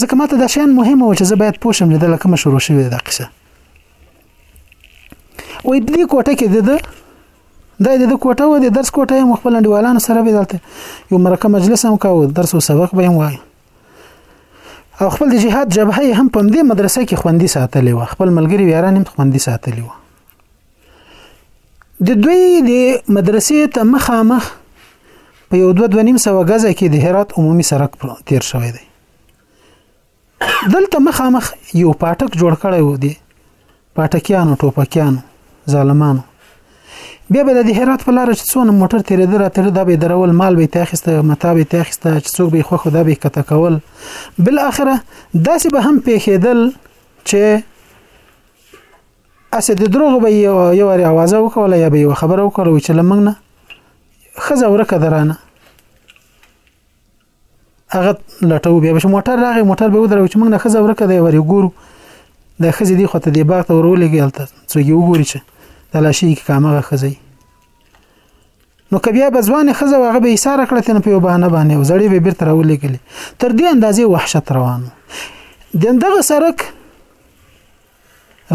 ځکه ماته دا شیان مهمه و چې زه باید پوه شم چې دا له کومه شروع شوې ده دا قصه وایي دې کوټه کې د ده دا د کوټه و د درس کوټه هم خپل انډیوالانو سره به دلته یو مرکه مجلس هم کاوه درس او سبق به هم وای او خپل د جهاد جبهه هم په دې مدرسه کې خوندي ساتلې و خپل ملګری یاران هم خوندي ساتلې و د دوی د مدرسې ته مخامخ په یو دوه دوه نیم سوه غزه کې د هرات عمومي سرک تیر شوی دی دلته مخامخ یو پاټک جوړ کړی و دی پاټکیانو ټوپکیانو ظالمانو بیا به د هرات په لار چې څونه موټر تیرېدل را تیرېدل دا به درول مال به تاخسته متا به تاخسته چې څوک به خو خدا به کته کول بل اخره داسې به هم پیښېدل چې اسه د دروغ به یو یو ری आवाज وکوله یا به یو خبره وکوله چې لمنګ نه خزه ورکه درانه هغه لټو بیا به موټر راغی موټر به ودرو چې موږ نه خزه ورکه دی وری ګورو د خزه دی خو ته دی باغ ته ورولېږي الته څو یو ګوري چې د لاشي کې کامغه خزه نو که بیا بزوان خزه واغه به ایثار کړه تنه په بهانه باندې او زړی به بیرته راولېږي تر دې اندازې وحشت روانو دغه سرک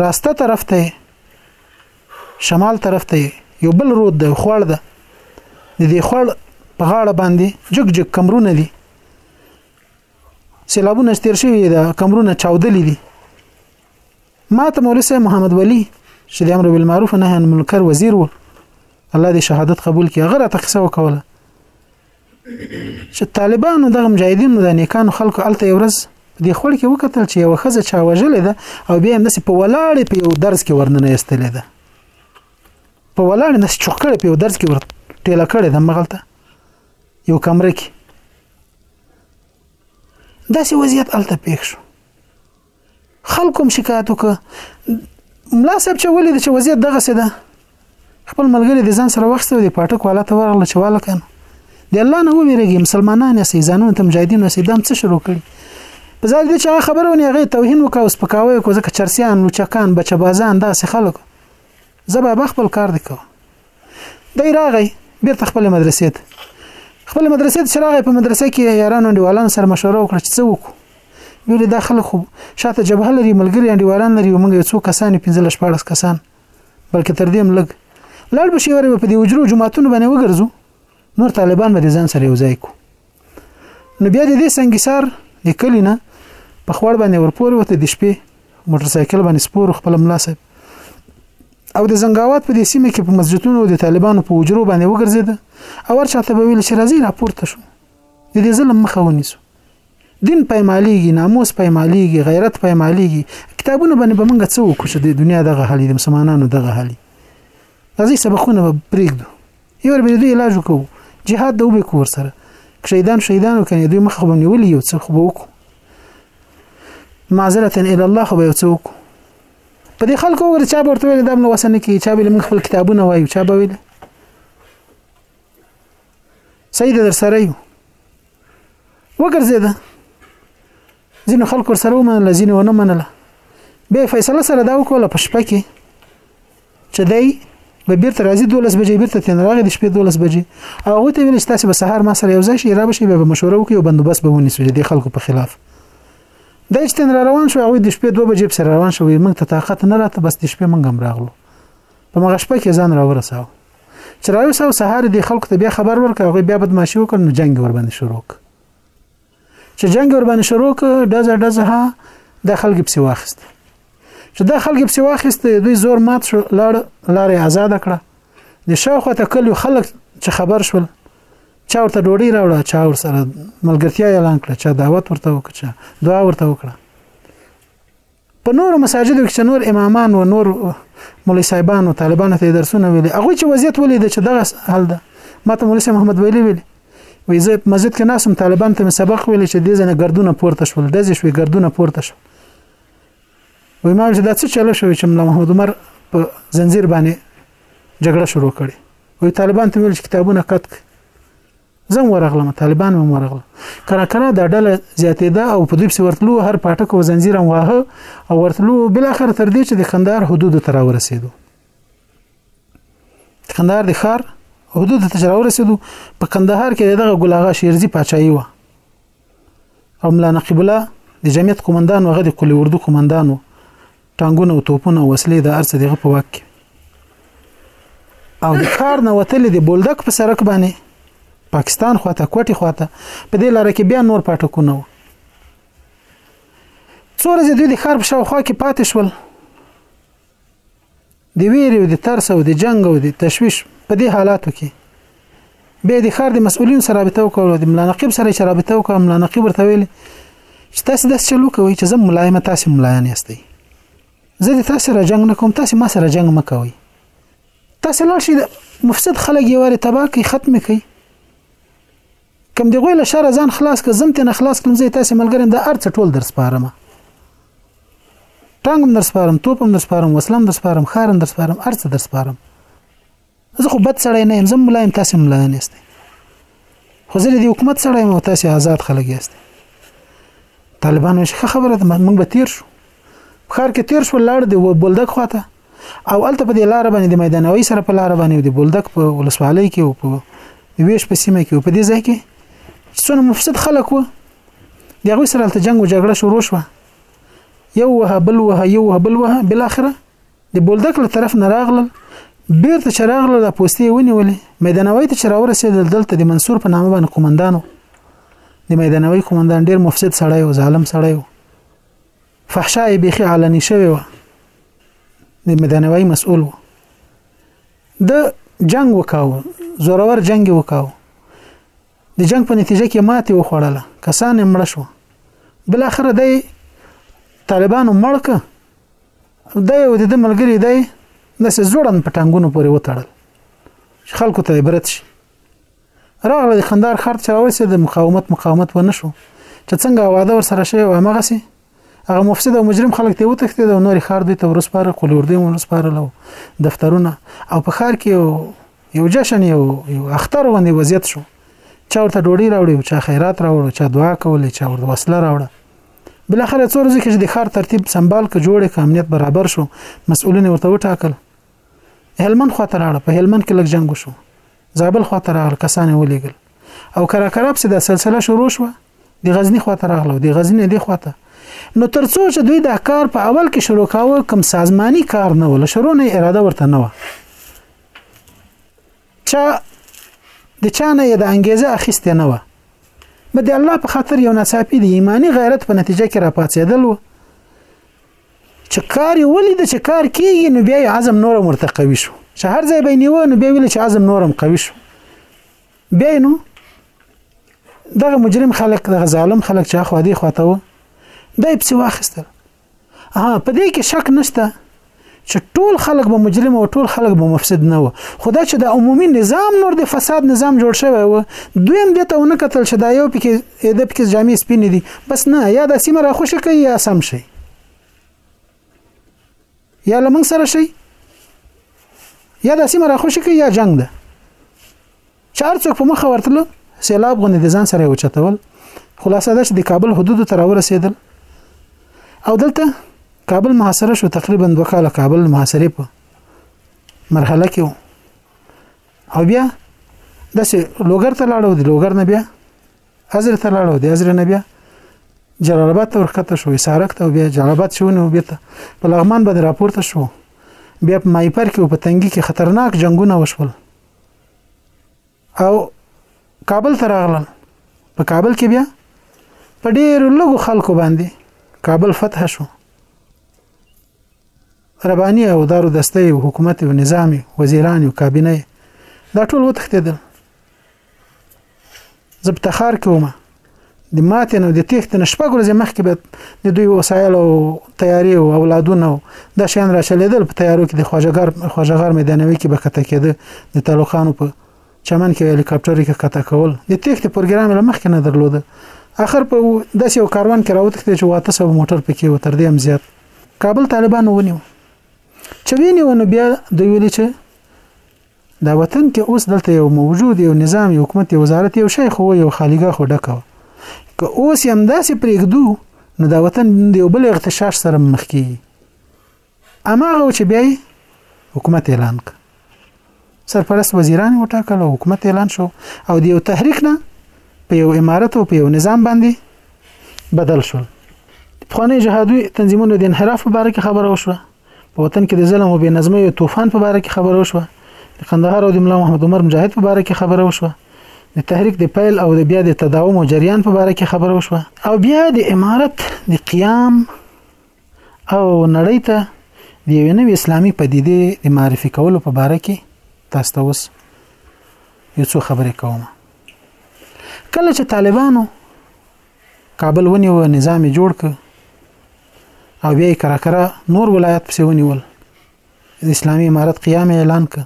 راسته طرف ته شمال طرف ته یو بل رود دی خوړ ده د دې خوړ په غاړه باندې جګ جګ کمرونه دي سیلابونه ستیر شوی دا کمرونه چاودلې دي ما ته مولوی صاحب محمد ولی چې د امر بالمعروف نهی عن المنکر وزیر و الله دې شهادت قبول کړي هغه راته قصه وکوله چې طالبانو دغه مجاهدینو د نیکانو خلکو الته یو ورځ د خړ کې وکتل چې یو خزه چا وژلې ده او بیا هم داسې په ولاړې په یو درس کې ورننه ایستلې ده په ولاړې داسې چوکړې په یو درس کې ور ټیله کړې ده مغلته یو کمره کې داسې وضعیت الته پېښ شو خلکو هم شکایت وکړ ملا صاحب چې ولید چې وضعیت دغه څه ده خپل ملګری د ځان سره وخت دی پټک والا ته ورغله چې والا کنه د الله نه ویریږي مسلمانان یې سي ځانونه ته مجاهدین وسي دم څه شروع کړي په ځای دې چې هغه خبرونه هغه توهین وکاو سپکاوي کو ځکه چرسیان لوچکان بچبازان داسې خلک زه بابا خپل کار دی کوم دی راغی بیرته خپل مدرسې ته خپل مدرسې ته راغی په مدرسې کې یارانو انډیوالانو سره مشوره وکړه چې څه وکړو ویل دا خلک خو شاته جبهه لري ملګری انډیوالان لري موږ یو څو کسان 15 14 کسان بلکې تر دې هم لږ لاړ بشي ورې په دې وجرو جماعتونو باندې وګرځو نور طالبان به د ځان سره یو ځای کو نو بیا د دې سنگیسار د کلی نه په خوړ باندې ورپورې وته د شپې موټر سایکل باندې سپور خپل ملا صاحب او د زنګاوات په دې سیمه کې په مسجدونو او د طالبانو په وجرو باندې وګرځید او ور چاته به ویل چې راځي راپورته شو د دې ظلم مخه ونیسو دین پېمالېږي ناموس پېمالېږي غیرت پېمالېږي کتابونه باندې به موږ څه وکړو چې د دنیا دغه حالي د مسلمانانو دغه حالي راځي سبقونه به پرېږدو یو به دوی علاج وکړو جهاد د وبې کور سره شهیدان شهیدان وکړي دوی مخ به نیولې یو څه خو وکړو معذره الى الله خو به یو څه وکړو په دې خلکو ور چا ورته ویل دا نو وسنه کې چا به موږ خپل کتابونه وایو چا به ویل سید در سره یو وګرځیدا ځینو خلکو ورسره ومنله ځینې ونه منله بیا یې فیصله سره دا وکړله په شپه کې چې دی به بیرته راځي دولس بجې بیرته تن راغی د شپې دولس بجې او هغه ته ویل چې تاسو به سهار ما سره یو ځای شئ را بشي به مشوره وکړي او بندوبست به ونیسو د خلکو په خلاف د اشتن را روان شو هغه د شپې 2 بجې سره روان شو موږ ته طاقت نه راته بس د شپې موږ هم راغلو په مغه شپه کې ځان را ورساو چې راوساو سهار د خلکو ته بیا خبر ورکړ هغه بیا بدمعشي وکړ نو جنگ ور باندې شروع کړ چې جنگ ور باندې شروع ک دزه دزه ها د خلک پسې واخیست چې د خلک پسې واخیست دوی زور مات شو لار لارې آزاد کړه د شاوخوا ته کلیو خلک چې خبر شول چا ورته ډوډۍ راوړه چا ور سره ملګرتیا اعلان کړه چا دعوت ورته وکړه دعا ورته وکړه په نورو مساجدو کې چې نور امامان و نور مولوی صاحبانو طالبانو ته درسونه ویلي هغه چې وضعیت ولید چې دغه حل ده ماته مولوی صاحب محمد ویلی ویلی وی زه مسجد کې ناسم طالبان ته سبق ویل چې دې ځنه ګردونه پورته شول د دې شوې ګردونه پورته شول وی ما چې دا څه چل شوې چې ملا محمد عمر په زنجیر باندې جګړه شروع کړي وی طالبان ته ویل چې کتابونه قط کړي زه هم ورغلم، طالبان هم ورغلل. کله کله دا ډله زیاتېده او په دوی پسې ورتلو، هر پاټک او زنځیر هم واهه او ورتلو، بالاخره تر دې چې د کندهار حدودو ته راورسېدو. د کندهار د ښار حدودو ته چې راورسېدو، په کندهار کې دغه ګل اغا شیرزي پاچاهي وه. او ملا نقیب الله د جمعیت قومندان هغه د قلی اردو قومندان و ټانګونه او توپونه او وسلې د ارڅ دغه په واک کې او د کار نه وتلې د بولدک په سرک باندې پاکستان خواته کوټي خواته په دې لار کې بیا نور پټکونه و څو ورځې دوی د ښار په شاوخوا کې پاتې شول د ویرې او د ترس او د جنګ او د تشویش په دې حالاتو کې به د خار د مسؤلین سره رابطه وکړو د ملا نقیب سره چې رابطه وکړو ملا نقیب ورته ویل چې تاسو داس چلو کوي چې زم ملایم تاسو ملایان یاستئ زه د تاسو سره جنگ نکوم تاسو ما سره جنگ مکوئ تاسو لار شي مفسد خلک یې واره تباہ کوي ختم کوي کم دی غوی له شر ځان خلاص ک زم ته نه خلاص کم زی تاسو ملګرم د ارڅ ټول در سپارم ټانګم در سپارم توپم در سپارم وسلم در سپارم خارم در سپارم ارڅ در سپارم زه خو بد سړی نه یم زم ملایم تاسو ملایم یاست خو زه د حکومت سړی یم تاسو آزاد خلک یاست طالبانو شخه خبره ده موږ به تیر شو په ښار کې تیر شو لاړ دی و بولدک خواته او الته په دې لار باندې د میدانوي سره په لار باندې د بولدک په ولسوالۍ کې او په ویش په سیمه کې او په دې ځای کې څونه مفسد خلک وو د هغوی سره هلته جنګ او جګړه شروع شوه یو وه بل وه یو وه بل وه بل اخره د بولدک له طرف نه راغلل بیرته چې راغله د پوستې ونیولې میدانوي ته چې راورسېدل دلته د منصور په نامه باندې قومندانو د میدانوي قومندان ډیر مفسد سړی او ظالم سړی و فحشاء بیخي علني شوی و د مدنوي مسؤل و د جنگ وکاو زورور جنگ وکاو د جنگ په نتیجه کې ماتې وخوړله کسان یې مړه شو بل اخر دی طالبانو مړ ک د یو د ملګری دی د سزوړن پټنګونو پورې وتړل خلکو ته عبرت شي راغله د قندار ښار ته راورسېد د مقاومت مقاومت ونه شو چې څنګه واده ورسره شوی و همغسې هغه مفسد او مجرم خلک ته وتښتېد او نور ښار دوی ته ورسپاره قول اردوی مو ورسپارل او دفترونه او په ښار کې یو یو جشن یو یو اختر غوندې وضعیت شو چا ورته ډوډۍ راوړي چا خیرات راوړو چا دعا کولې چا ورته وسله راوړه بل اخر څو ورځې کې د ښار ترتیب سمبال ک جوړ ک امنیت برابر شو مسؤلین ورته وټاکل هلمند خواته راړه په هلمند کې لګ جنگ شو زابل خوا ته راغل کسان ولېګل او کرا کراب سي دا سلسله شروع شوه د غزنی خوا ته راغلو د غزنی دی خوا ته نو ترڅو چې دوی دا کار په اول کې شروع کاوه کوم سازمانی کار نه ول شروع نه اراده ورته نه و چا د چا نه د انګیزه اخیسته نه و مده الله په خاطر یو ناڅاپي د ایمانی غیرت په نتیجه کې را پاتېدل و چې کار یې ولید چې کار کیږي نو بیا یې عزم نورم ورته قوي شو چې هر ځای به نیو نو بیا ویل چې عزم نورم قوي شو بیا نو دغه مجرم خلک دغه ظالم خلک چې اخو دی خواته و دای په واخستل ها په دې کې شک نشته چې ټول خلک به مجرم او ټول خلک به مفسد نه و خدا چې د عمومي نظام نور د فساد نظام جوړ شوی و دویم دته ونه کتل چې دا یو پکې اې د پکې جامې سپینې دي بس نه یا د سیمه را خوشی کوي یا سم شي یا لمن سره شي یا د سیمه را خوشی کوي یا جنگ ده چار څوک په مخه ورتلو سیلاب غونې د ځان سره وچتول خلاصه ده چې د کابل حدود ته راورسېدل او دلته کابل محاصره شو تقریبا دوه کاله کابل محاصره په مرحله کې او بیا داسې لوګر ته لاړو د لوګر نه بیا ازر ته لاړو د ازر نه بیا جلال آباد ته ورکته شو سارک ته بیا جلال آباد شو نو بیا په لغمان باندې راپورته شو بیا په مایپر کې په تنګي کې خطرناک جنگونه وشول او کابل ته راغلل په کابل کې بیا په ډېر لږو خلکو باندې کابل فتح شو رباني او دارو دسته او حکومت او نظام وزیران او کابینه دا ټول وتښتېدل زه په تخار کې وم د ماتې نه د تېښتې نه شپږ ورځې مخکې به د دوی وسایل او تیارې او اولادونه او دا شیان راچلېدل په تیارو کې د خواجهګر خواجهګر میدانوي کې به کته کېده د تعلقانو په چمن کې هلیکاپټر کې کته کول د تېښتې پروګرام له مخکې نه درلوده اخر په داسې یو کاروان کې راوتښتې چې واته سو موټر پکې و تر دې هم زیات کابل طالبانو ونیو چې وینیو نو بیا دوی ویل چې دا وطن کې اوس دلته یو موجود یو نظام یو حکومت یو وزارت یو شیخ وو یو خالیګه خو ډکه که اوس یې همداسې پرېږدو نو دا وطن د یو بل اغتشاش سره مخ کیږي هماغه چې بیا حکومت اعلان کړ سرپرست وزیران وټاکل او حکومت اعلان شو او د یو تحریک نه په یو امارت او په یو نظام باندې بدل شول پخوانی جهادي تنظیمونو د انحراف په اړه خبره وشوه په وطن کې د ظلم او بې نظمۍ او طوفان په اړه خبره وشوه د قندهار او د ملا محمد عمر مجاهد په اړه خبره وشوه د تحریک د پیل او د بیا د تداوم او جریان په اړه خبره وشوه او بیا د امارت د قیام او نړۍ ته د یوې نوې اسلامي پدیدې د معرفي کولو په باره کې تاسو ته اوس یو څو خبرې کوم کله چې طالبانو کابل ونیو نظام جوړ ک او بیا کراکرا نور ولایت پسې ونیول اسلامي امارت قیام اعلان ک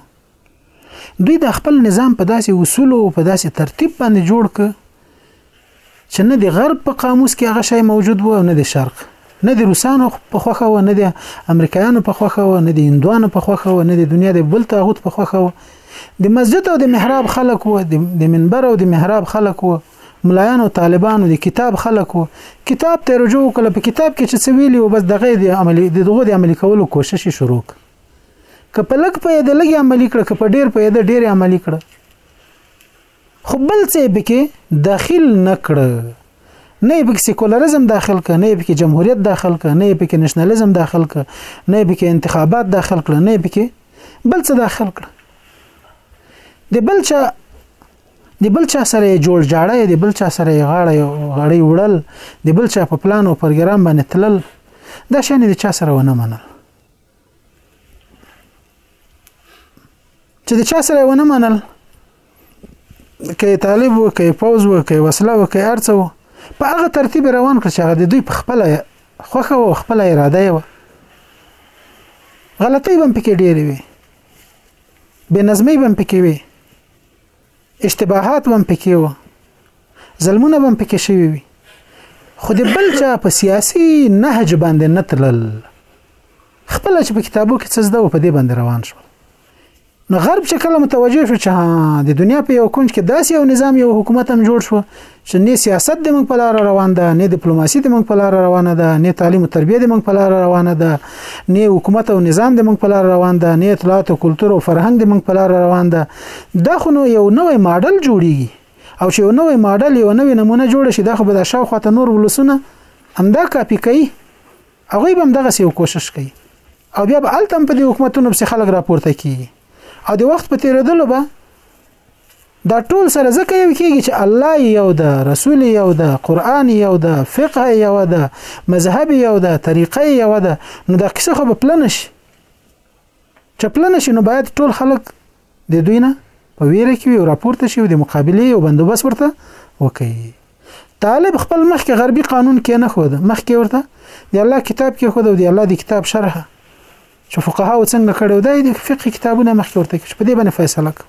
دوی د خپل نظام په داسې اصول او په داسې ترتیب باندې جوړ ک چې نه د غرب په قاموس کې هغه شی موجود و او نه د شرق نه د روسانو په خوخه و نه د امریکایانو په خوخه و نه د هندوانو په خوخه و نه د دنیا د بل تاغوت په خوخه و د مسجد او د محراب خلک و د منبر او د محراب خلک و ملایان او طالبانو د کتاب خلک و کتاب ته رجوع کړه په کتاب کې چې څه ویلی او بس دغه د عملی دغه د عملی کولو کوشش شروع کړ که په لګ په د لګي عملی کړه که په ډیر په د ډیر عملی کړه خو بل څه به کې داخل نکړه نه به سیکولریزم داخل ک نه به جمهوریت داخل ک نه به نېشنلیزم داخل ک نه به انتخابات داخل کړه نه به بل څه داخل کړه د بل چا د بل چا سره جوړ جاړه د بل چا سره غاړه غړی وړل د بل چا په پلان او پروګرام باندې تلل دا شان د چا سره ونه منل چې د چا سره ونه منل کې طالب و کې پوز و کې وسله و کې ارڅ و په هغه ترتیب روان کړ چې هغه د دوی په خپل خوخه او خپل اراده و غلطۍ بم پکې ډېرې وي بې نظمۍ بم پکې وي اشتباهات به هم پکې وو ظلمونه به هم پکې شوي وي خو د بل چا په سیاسي نهج باندې نه تلل خپل چې په کتابو کې څه زده و په دې باندې روان شو نو غرب چې کله متوجه شو چې د دنیا په یو کونج کې داسې یو نظام یو حکومت هم جوړ شو چې نه سیاست د موږ په لار روان ده نه ډیپلوماسي د موږ په لار روانه ده نه تعلیم او تربیه د موږ په لار روانه ده نه حکومت او نظام د موږ په لار روان ده نه اطلاعات او کلچر او فرهنګ د موږ په لار روان ده دا خو نو یو نوې ماډل جوړیږي او چې یو نوې ماډل یو نوې نمونه جوړ شي دا خو به د شاوخوا ته نور ولسونه همدا کاپی کوي هغه به هم دغه سیو کوشش کوي او بیا به التم په دې حکومتونو په خلک راپورته کیږي او د وخت په تیریدلو به دا ټول سره ځکه یو کېږي چې الله یو ده رسول یو ده قرآن یو ده فقه یو ده مذهب یو ده طریقه یو ده نو دا قصه خو به پلنه شي چې پلنه شي نو باید ټول خلک د دوی نه په ویره کې وي او راپورته شي او د مقابلې یو بندوبست ورته وکړي طالب خپل مخکې غربي قانون کې نه خو ده مخکې ورته د الله کتاب کې خو ده او د الله د کتاب شرح چې فقها څنګه کړو دا د فقه کتابونه مخکې ورته کې په دې باندې فیصله کو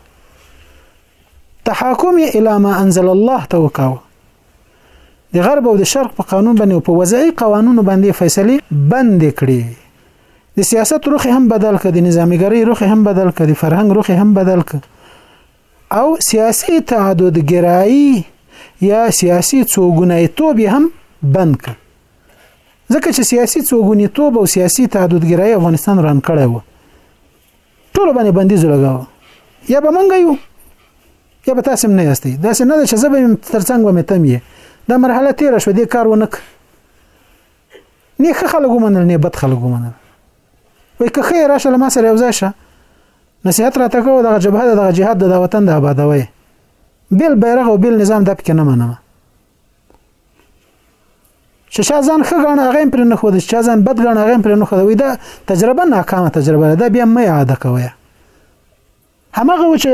تحاکم الى ما انزل الله ته وکاو د غرب او د شرق په قانون باندې په وضعي قوانونو باندې فیصله بند کړي د سیاست روخ هم بدل کړي د نظامیګری روخ هم بدل کړي د فرهنګ روخ هم بدل کړي او سیاسي تعددګرایي یا سیاسي څوګونیتوب یې هم بند کړ ځکه چې سیاسي څوګونیتوب او سیاسي تعددګرایي افغانستان وران کړی و ټول باندې بندیز لګاوه یا به منګ یو یا به تاسو نه یاستئ دا څه نه ده چې زه به ترڅنګ ومه تم یې دا مرحله تیر شو دې کار ونک نه خلک ومنل نه بد خلک ومنل وای که خیر راشه لمسه راوځه نصیحت راته کوو دغه جبهه د دغه جهاد د وطن د آبادوي بل بیرغ او بل نظام د پکې نه منم چې شاه ځان ښه غاڼه هغه پر نه خو د شاه ځان بد غاڼه هغه پر نه خو وي دا تجربه ناکامه تجربه ده بیا مې عاده کوي همغه و چې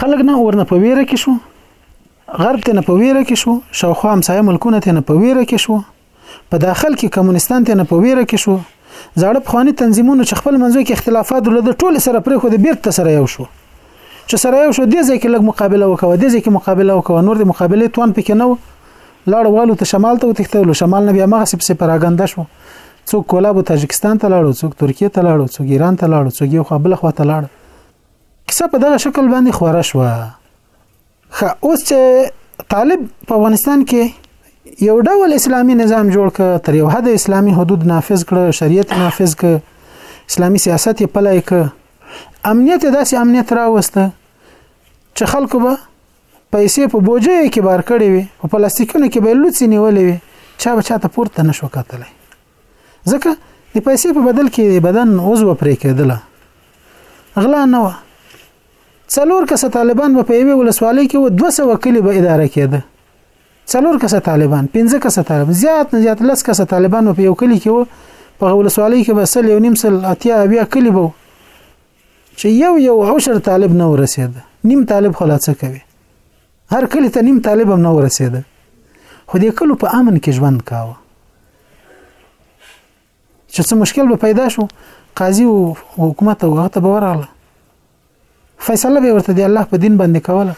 خلک نه ورنه په ویره کې شو غرب ته نه په ویره کې شو شاوخوا هم سایم ملکونه ته نه په ویره کې شو په داخل کې کمونستان ته نه په ویره کې شو زاړه پخواني تنظیمونو چې خپل منځو کې اختلافات له ټول سره پرې خو د بیرته سره یو شو چې سره یو شو دې ځای کې لګ مقابله وکوه دې ځای کې مقابله وکوه نور د مقابله توان پکې نه و لاړ والو ته شمال ته وتښتول شمال نه بیا مغه سپ سپ راګنده شو څوک کولابو تاجکستان ته لاړو څوک ترکیه ته لاړو څوک ایران ته لاړو څوک یو خو بل خو ته لاړو کیسه په دغه شکل باندې خوره شوه خا اوس چې طالب په افغانستان کې یو ډول اسلامی نظام جوړ ک تر یو حد اسلامی حدود نافذ کړ شریعت نافذ ک اسلامی سیاست یې پلای ک امنیت داسې امنیت راوسته چې خلکو به پیسې په بوجه کې بار کړې وي په پلاستیکونو کې به لوڅې نیولې وي چا به چاته پورته نشو کتلی ځکه د پیسې په بدل کې بدن عضو پرې کېدله غلا نه وه څلور کسه طالبان به په یوې ولسوالۍ کې و 200 کلی به اداره کېده څلور کسه طالبان 15 کسه طالبان زیات نه زیات لس کسه طالبان په یو کلی کې و په ولسوالۍ کې به سل یو نیم سل اتیا بیا کلی بو چې یو یو عشر طالب نه ورسېد نیم طالب خلاص کوي هر کلی ته نیم طالب هم نه ورسېد خو دې کلو په امن کې ژوند کاوه چې څه مشکل به پیدا شو قاضي او حکومت او هغه ته به ورغله فیصله به ورته دی الله په دین باندې کوله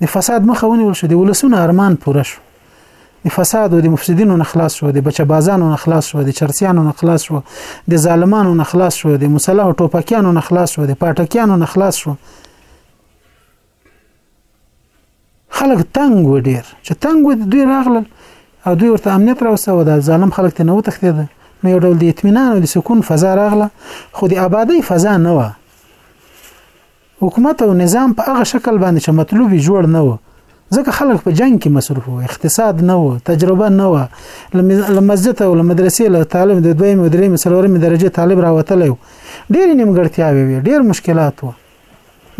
د فساد مخه ونیول شو د ولسونو ارمان پوره شو د فساد او د مفسدینو نه خلاص شو د بچبازانو نه خلاص شو د چرسیانو نه خلاص شو د ظالمانو نه خلاص شو د مسلح ټوپکیانو نه خلاص شو د پاټکیانو نه خلاص شو خلک تنګ و ډیر چې تنګ و دوی راغلل او دوی ورته امنیت راوسو د ظالم خلک ته نو تختیده نو یو ډول د اطمینان او د سکون فضا راغله خو د آبادی فضا نه و حکومت او نظام په هغه شکل باندې چې مطلوب جوړ نه و ځکه خلک په جنگ کې مصروف وو اقتصاد نه وو تجربه نه وو لمزته او مدرسې له طالب د دویم او دریم څلورم درجه طالب راوتلی ډېر نیمګړتیاوې وي ډېر مشکلات وو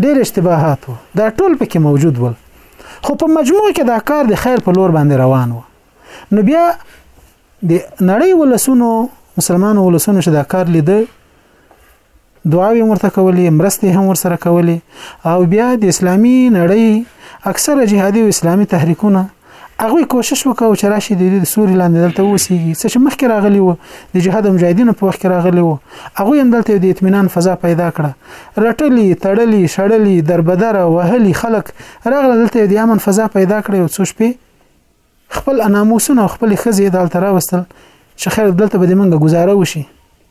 ډېر اشتباهات وو دا ټول پکې موجود ول خو په مجموع کې دا کار د خیر په لور باندې روان و نو بیا د نړۍ ولسونو مسلمانو ولسونو چې دا کار لیده دعاوې ورته کولې مرستې هم ورسره کولې او بیا د اسلامي نړۍ اکثره جهادي او اسلامي تحریکونه هغوی کوشش وکاو چې راشي د دې سوري لاندې دلته اوسېږي څه چې مخکې راغلي وو د جهاد مجاهدینو په وخت کې راغلي وو هغوی هم دلته د اطمینان فضا پیدا کړه رټلي تړلي شړلي دربدره وهلي خلک راغله دلته د امن فضا پیدا کړه یو څو شپې خپل اناموسونه خپل خزې دلته راوستل چې خیر دلته به د منګه گزاره وشي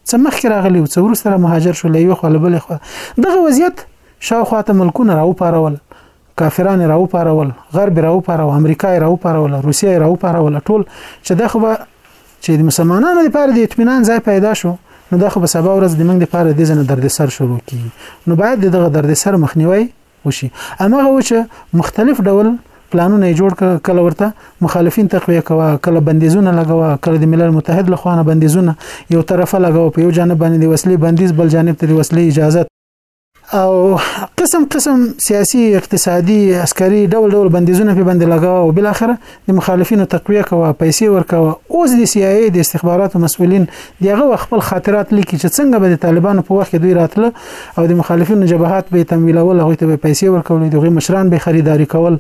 څه مخکې راغلي او څه وروسته را مهاجر شو له یوې خوا له بلې خوا دغه وضعیت شاوخوا ته ملکونه راوپارول کافران یې راوپارول غرب یې راوپارول امریکا یې راوپارول روسیه یې راوپارول ټول چې دا خو به چې د مسلمانانو لپاره د اطمینان ځای پیدا شو نو دا خو به سبا ورځ د موږ لپاره د ځنه دردسر شروع کیږي نو باید دغه دردسر مخنیوی وشي امغه و چې مختلف ډول پلانونه جوړ کړ کله ورته مخالفین تقویه کوه کله بندیزونه لګوه کله د ملل متحد له خوانه بندیزونه یو طرفه لګوه په یو جانب باندې د وسلې بندیز بل جانب ته د وسلې اجازه او قسم قسم سیاسي اقتصادي عسکري ډول ډول بندیزونه په باندې لګاو او بل اخره د مخالفینو تقویه کوه پیسې ورکوه اوس د سی آی ای د استخباراتو مسولین دغه وخت خپل خاطرات لیکي چې څنګه به د طالبانو په وخت کې دوی راتله او د مخالفینو جبهات به تمویلول هغه ته به پیسې ورکول دغه مشران به خریداري کول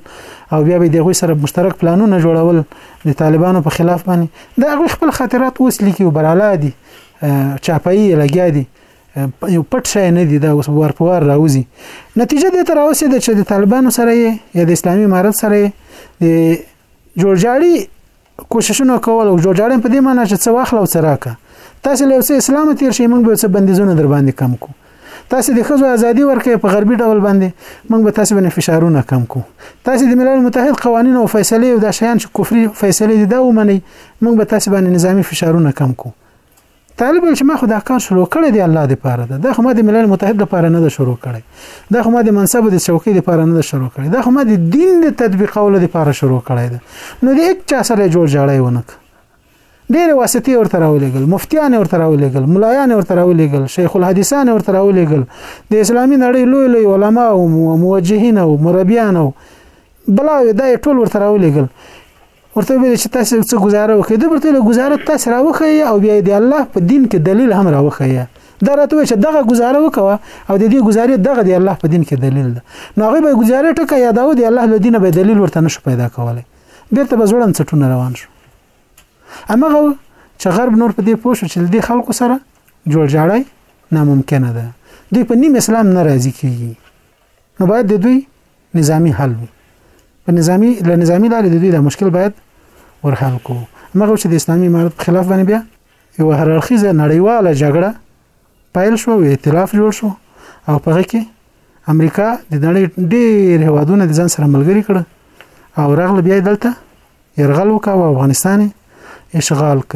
او بیا به دغه سره مشترک پلانونه جوړول د طالبانو په خلاف باندې دا غوي خپل خاطرات اوس لیکي او براله دي چاپي لګیا دي یو پټ شای نه دی دا اوس وار په وار راوځي نتیجه دې ته راوسې ده چې د طالبانو سره یې یا د اسلامي امارت سره یې د جوړجاړي کوششونه کول او جوړجاړي په دې معنی چې څه واخلو څه راکه تاسو له اوسه اسلام تیر شي موږ به څه بندیزونه در باندې کم کو تاسو د خزو ازادي ورکې په غربي ډول باندې موږ به تاسو باندې فشارونه کم کو تاسو د ملل متحد قوانين او فیصله او د شیان چې کفري فیصله دي دا ومني موږ به تاسو باندې نظامی فشارونه کم کو طالب ویل چې ما خو دا کار شروع کړی دی الله د پاره ده دا خو ما د ملل متحد لپاره نه ده شروع کړی دا خو ما د منصب د چوکۍ لپاره نه ده شروع کړی دا خو ما د دین د تطبیقولو لپاره شروع کړی ده نو د یک چا سره جوړ جاړی ونک ډېر واسطې ورته راولېګل مفتیان ورته راولېګل ملایان ورته راولېګل شیخ الحدیثان ورته راولېګل د اسلامي نړۍ لوی لوی علما او موجهین او مربیان او بلا دا ټول ورته راولېګل ورته ویل چې تاسو څه گزاره وکړئ د ورته له گزاره تاسو راوخی او بیا د الله په دین کې دلیل هم راوخی دا راته چې دغه گزاره وکوه او د دې گزارې دغه د الله په دین کې دلیل ده نو هغه به گزاره ټکه یاداو د الله له دینه به دلیل ورته نشو پیدا کولای بیرته به زړن څټونه روان شو امغه چې غرب نور په دې پوه شو چې د خلکو سره جوړ جاړی ناممکنه ده دوی په نیم اسلام ناراضي کیږي نو باید د دوی نظامی حل وي په نظامی له نظامی لارې د دوی د مشکل باید ورحل کو مګر چې د اسلامي امارت په خلاف باندې بیا یو هررخیزه نړیواله جګړه پایل شو او ائتلاف جوړ شو او په هغه کې امریکا د نړۍ ډېر هوادونه د ځان سره ملګري کړ او رغله بیا دلته يرغل وکاو افغانستان اشغال ک